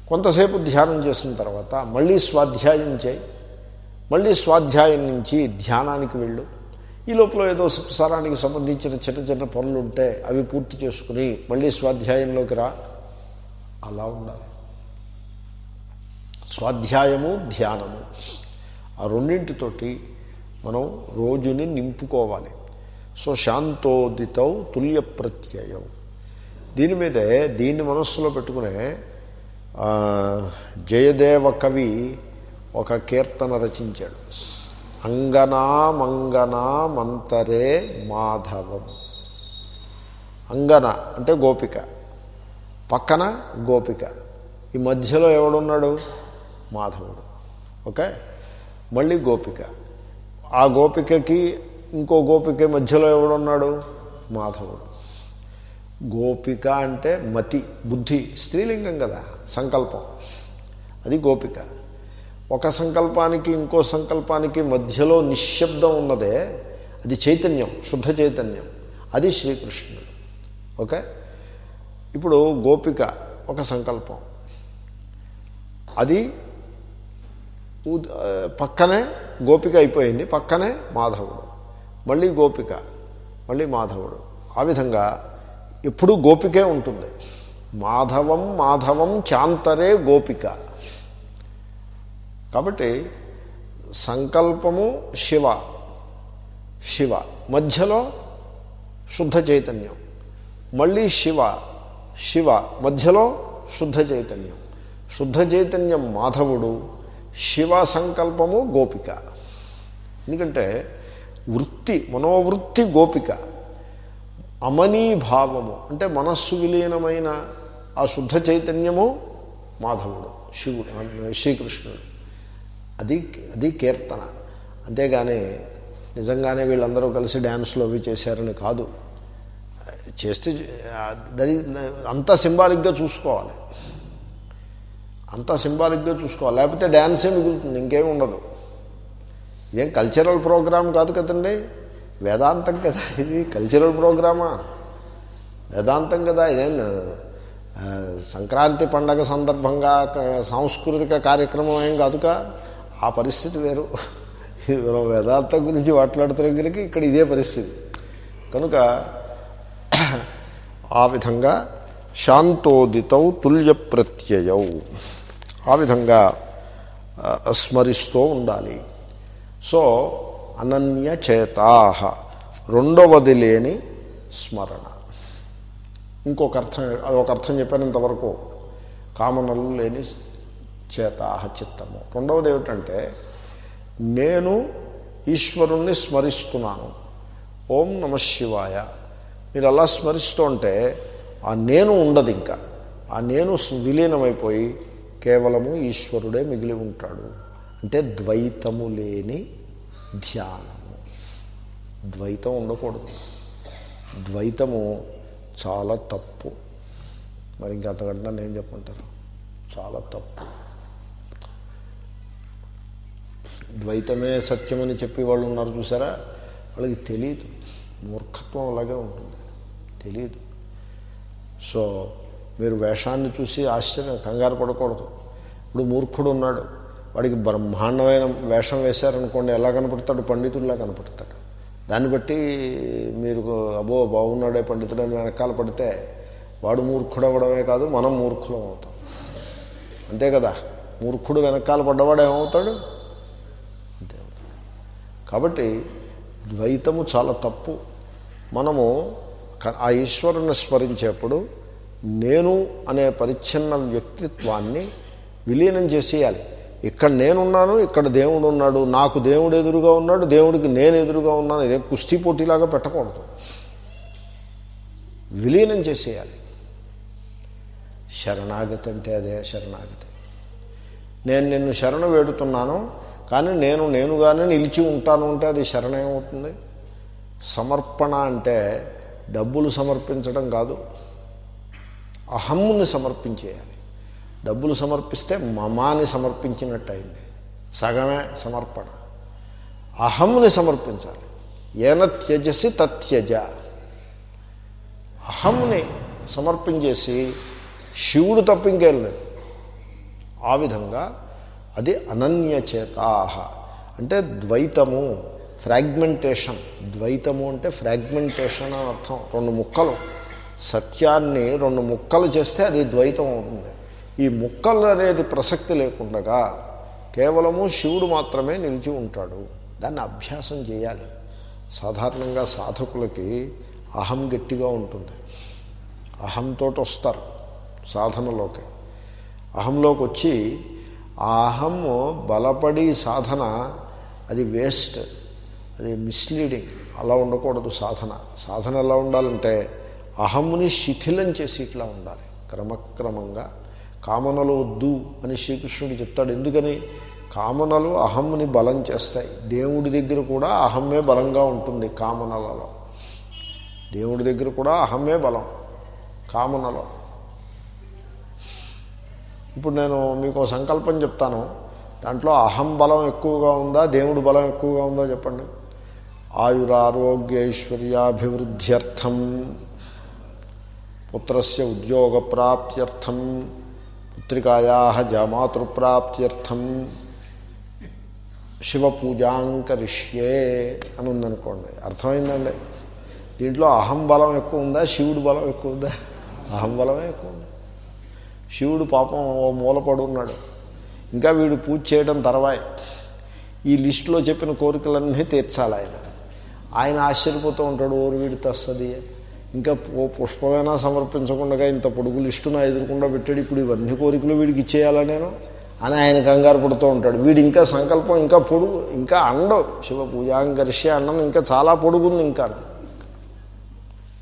S1: కొంతసేపు ధ్యానం చేసిన తర్వాత మళ్ళీ స్వాధ్యాయం చేయి. మళ్ళీ స్వాధ్యాయం నుంచి ధ్యానానికి వెళ్ళు. ఈ లోపల ఏదో సంసారానికి సంబంధించిన చిన్న చిన్న పనులు ఉంటే అవి పూర్తి చేసుకుని మళ్ళీ స్వాధ్యాయంలోకి రా. అలా ఉండాలి. స్వాధ్యాయము ధ్యానము ఆ రెండింటితోటి మనం రోజుని నింపుకోవాలి. సో శాంతోదితౌ తుల్య ప్రత్యయం దీని మీదే దీన్ని మనస్సులో పెట్టుకునే జయదేవ కవి ఒక కీర్తన రచించాడు. అంగనా మంగనా మంతరే మాధవం. అంగన అంటే గోపిక. పక్కన గోపిక. ఈ మధ్యలో ఎవడున్నాడు? మాధవుడు. ఓకే? మళ్ళీ గోపిక. ఆ గోపికకి ఇంకో గోపిక మధ్యలో ఎవడున్నాడు? మాధవుడు. గోపిక అంటే మతి బుద్ధి స్త్రీలింగం కదా సంకల్పం. అది గోపిక. ఒక సంకల్పానికి ఇంకో సంకల్పానికి మధ్యలో నిశ్శబ్దం ఉన్నదే అది చైతన్యం శుద్ధ చైతన్యం. అది శ్రీకృష్ణుడు. ఓకే? ఇప్పుడు గోపిక ఒక సంకల్పం. అది పక్కనే గోపిక అయిపోయింది పక్కనే మాధవుడు. మళ్ళీ గోపిక మళ్ళీ మాధవుడు. ఆ విధంగా ఎప్పుడూ గోపికే ఉంటుంది. మాధవం మాధవం చాంతరే గోపిక. కాబట్టి సంకల్పము శివ. శివ. మధ్యలో శుద్ధ చైతన్యం. మళ్ళీ శివ. శివ. మధ్యలో శుద్ధ చైతన్యం. శుద్ధ చైతన్యం మాధవుడు శివ సంకల్పము గోపిక. ఎందుకంటే వృత్తి మనోవృత్తి గోపిక. అమనీభావము అంటే మనస్సు విలీనమైన ఆ శుద్ధ చైతన్యము మాధవుడు శివుడు శ్రీకృష్ణుడు. అది అది కీర్తన. అంతేగాని నిజంగానే వీళ్ళందరూ కలిసి డ్యాన్స్లో అవి చేశారని కాదు. చేస్తే దరి అంతా సింబాలిక్గా చూసుకోవాలి. అంతా సింబాలిక్గా చూసుకోవాలి. లేకపోతే డ్యాన్సే మిగులుతుంది ఇంకేం ఉండదు. ఇదేం కల్చరల్ ప్రోగ్రామ్ కాదు కదండి? వేదాంతం కదా ఇది కల్చరల్ ప్రోగ్రామా వేదాంతం కదా ఇదేం సంక్రాంతి పండగ సందర్భంగా సాంస్కృతిక కార్యక్రమం ఏం కాదుగా ఆ పరిస్థితి వేరు. మనం వేదాంతం గురించి మాట్లాడుతున్న దగ్గరికి ఇక్కడ ఇదే పరిస్థితి. కనుక ఆ విధంగా శాంతోదితౌ తుల్య ప్రత్యయౌ ఆ విధంగా స్మరిస్తూ ఉండాలి. సో అనన్య చేతాహ. రెండవది లేని స్మరణ. ఇంకొక అర్థం అదొక అర్థం చెప్పాను ఇంతవరకు కామనలు లేని చేతాహ చిత్తము. రెండవది ఏమిటంటే నేను ఈశ్వరుణ్ణి స్మరిస్తున్నాను. ఓం నమ శివాయ. మీరు అలా స్మరిస్తూ ఉంటే ఆ నేను ఉండదు ఇంకా. ఆ నేను విలీనమైపోయి కేవలము ఈశ్వరుడే మిగిలి ఉంటాడు. అంటే ద్వైతము లేని ధ్యానము. ద్వైతం ఉండకూడదు. ద్వైతము చాలా తప్పు. మరి ఇంక అంతకంటే నేను చెప్పంటారు చాలా తప్పు. ద్వైతమే సత్యమని చెప్పి వాళ్ళు ఉన్నారు చూసారా? వాళ్ళకి తెలియదు మూర్ఖత్వం అలాగే ఉంటుంది. తెలియదు సో మీరు వేషాన్ని చూసి ఆశ్చర్యం కంగారు పడకూడదు. ఇప్పుడు మూర్ఖుడు ఉన్నాడు. వాడికి బ్రహ్మాండమైన వేషం వేశారనుకోండి ఎలా కనపడతాడు? పండితుల్లా కనపడతాడు. దాన్ని బట్టి మీరు అబో బాగున్నాడే పండితుడు అని వెనకాల పడితే వాడు మూర్ఖుడు అవ్వడమే కాదు మనం మూర్ఖులం అవుతాం. అంతే కదా? మూర్ఖుడు వెనకాల పడ్డవాడు ఏమవుతాడు? అంతే అవుతాడు. కాబట్టి ద్వైతము చాలా తప్పు. మనము ఆ ఈశ్వరుని స్మరించేప్పుడు నేను అనే పరిచ్ఛిన్న వ్యక్తిత్వాన్ని విలీనం చేసేయాలి. ఇక్కడ నేనున్నాను ఇక్కడ దేవుడు ఉన్నాడు నాకు దేవుడు ఎదురుగా ఉన్నాడు దేవుడికి నేను ఎదురుగా ఉన్నాను ఇదే కుస్తీ పోటీలాగా పెట్టకూడదు. విలీనం చేసేయాలి. శరణాగతి అంటే అదే శరణాగతి. నేను నిన్ను శరణ వేడుతున్నాను కానీ నేను నేనుగానే నిలిచి ఉంటాను అంటే అది శరణ ఏమవుతుంది సమర్పణ అంటే డబ్బులు సమర్పించడం కాదు. అహమ్ముని సమర్పించేయాలి. డబ్బులు సమర్పిస్తే మమాని సమర్పించినట్టు అయింది సగమే సమర్పణ. అహంని సమర్పించాలి. ఏన త్యజసి తత్యజ. అహంని సమర్పించేసి శివుడు తప్పింకేం లేదు. ఆ విధంగా అది అనన్యచేతాహ. అంటే ద్వైతము ఫ్రాగ్మెంటేషన్. ద్వైతము అంటే ఫ్రాగ్మెంటేషన్ అని అర్థం. రెండు ముక్కలు. సత్యాన్ని రెండు ముక్కలు చేస్తే అది ద్వైతం అవుతుంది. ఈ ముక్కలు అనేది ప్రసక్తి లేకుండగా కేవలము శివుడు మాత్రమే నిలిచి ఉంటాడు. దాన్ని అభ్యాసం చేయాలి. సాధారణంగా సాధకులకి అహం గట్టిగా ఉంటుంది. అహంతో వస్తారు సాధనలోకి. అహంలోకి వచ్చి ఆ అహము బలపడి సాధన అది వేస్ట్ అది మిస్లీడింగ్ అలా ఉండకూడదు సాధన. సాధన ఎలా ఉండాలంటే అహమ్ముని శిథిలం చేసి ఇట్లా ఉండాలి. క్రమక్రమంగా కామనలు వద్దు అని శ్రీకృష్ణుడు చెప్తాడు. ఎందుకని? కామనలు అహమ్ముని బలం చేస్తాయి. దేవుడి దగ్గర కూడా అహమ్మే బలంగా ఉంటుంది కామనలలో. దేవుడి దగ్గర కూడా అహమ్మే బలం కామనలో. ఇప్పుడు నేను మీకు సంకల్పం చెప్తాను. దాంట్లో అహం బలం ఎక్కువగా ఉందా? దేవుడు బలం ఎక్కువగా ఉందో చెప్పండి. ఆయురారోగ్యైశ్వర్యాభివృద్ధ్యర్థం పుత్రస్య ఉద్యోగ ప్రాప్త్యర్థం పుత్రికాయా జామాతృప్రాప్త్యర్థం. శివపూజాంకరిష్యే అని ఉందనుకోండి అర్థమైందండి? దీంట్లో అహం బలం ఎక్కువ ఉందా? శివుడు బలం ఎక్కువ ఉందా? అహం బలమే ఎక్కువ ఉంది. శివుడు పాపం ఓ మూలపడు ఉన్నాడు ఇంకా వీడు పూజ చేయడం తర్వాయి. ఈ లిస్టులో చెప్పిన కోరికలన్నీ తీర్చాలి ఆయన. ఆయన ఆశ్చర్యపోతూ ఉంటాడు ఓరు వీడి తస్తుంది ఇంకా పుష్పమైనా సమర్పించకుండా ఇంత పొడుగు లిస్టు నా ఎదురకుండా పెట్టాడు. ఇప్పుడు ఇవన్నీ కోరికలు వీడికి ఇచ్చేయాలా నేను? అని ఆయన కంగారు పడుతూ ఉంటాడు. వీడు ఇంకా సంకల్పం ఇంకా పొడుగు ఇంకా అండవు శివ పూజాంకరిష్య అన్నం ఇంకా చాలా పొడుగుంది ఇంకా.